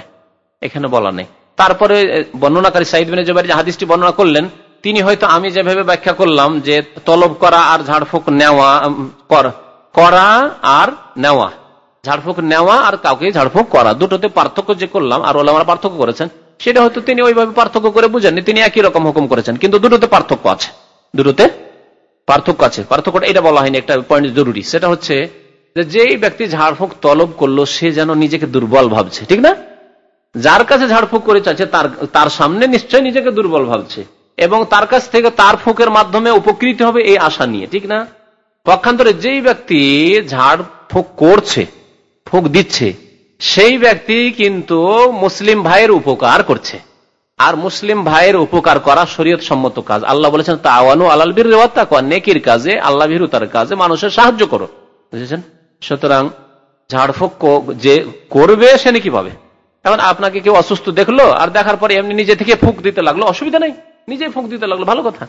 এখানে বলা নেই। তারপরে বর্ণনাকারী সাইদ বিন জবারি যে হাদিসটি বর্ণনা করলেন, তিনি হয়তো আমি যেভাবে ব্যাখ্যা করলাম যে তলব করা আর ঝাড়ফুঁক নেওয়া করা আর নেওয়া। ঝাড়ফুঁক নেওয়া আর কাউকে ঝাড়ফুঁক করা, দুটোতে পার্থক্য যে করলাম, আর ওলা পার্থক্য করেছেন। সেটা হয়তো তিনি ওইভাবে পার্থক্য করে বুঝেননি। তিনি একই রকম হুকুম করেছেন। কিন্তু দুটোতে পার্থক্য আছে। দুটোতে পার্থক্য আছে। পার্থক্যটা এটা বলা হয়নি, একটা পয়েন্ট জরুরি। সেটা হচ্ছে যে যেই ব্যক্তি ঝাড়ফুঁক তলব করল, সে যেন নিজেকে দুর্বল ভাবছে। ঠিক না? যার কাছে ঝাড়ফুঁক করে চাচ্ছে তার তার সামনে নিশ্চয় নিজেকে দুর্বল ভাবছে। এবং তার কাছ থেকে তার ফুকের মাধ্যমে উপকৃত হবে এই আশা নিয়ে। ঠিক না? পক্ষান্তরে যেই ব্যক্তি ঝাড় ফুক করছে, ফুক দিচ্ছে সেই ব্যক্তি কিন্তু মুসলিম ভাইয়ের উপকার করছে। আর মুসলিম ভাইয়ের উপকার করা শরীয়ত সম্মত কাজ। আল্লাহ বলেছেন, তাওয়ানু আলাল বীর নেকির কাজে, আল্লাহ ভীরুতার কাজে মানুষের সাহায্য করো। বুঝেছেন? সুতরাং ঝাড়ফুঁক যে করবে সে নাকি পাবে। এখন আপনাকে কেউ অসুস্থ দেখল আর দেখার পরে এমনি নিজে থেকে ফুক দিতে লাগল, অসুবিধা নেই। নিজে ফুক দিতে লাগল, ভালো কথা।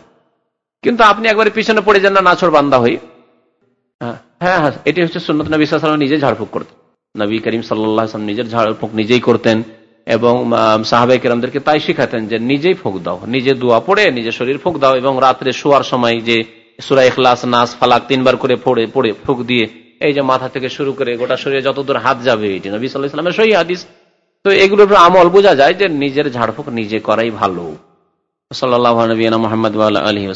কিন্তু আপনি একবারে পিছনে পড়ে যান না নাচর বান্দা হই হ্যাঁ হ্যাঁ হ্যাঁ এটি হচ্ছে সুন্নত নবী সাল্লাম নিজে ঝাড়ফুঁক করতেন। নবী করিম সাল্লাম নিজের ঝাড়ফুঁক নিজেই করতেন এবং সাহাবাই কেরামদেরকে তাই শিখাতেন যে নিজেই ফুক দাও, নিজে দোয়া পড়ে নিজে শরীর ফুক দাও এবং রাত্রে শোয়ার সময় যে সুরা ইখলাস, নাস, ফালাক তিনবার করে পড়ে পড়ে, ফুক দিয়ে এই যে মাথা থেকে শুরু করে গোটা শরীরে যতদূর হাত যাবে এটি নবী সাল্লাহ ইসলামের সহি হাদিস। তো এগুলোর আমল বোঝা যায় যে নিজের ঝাড়ফুঁক নিজে করাই ভালো। সাল্লাহ নবীনা মোহাম্মদ আলহি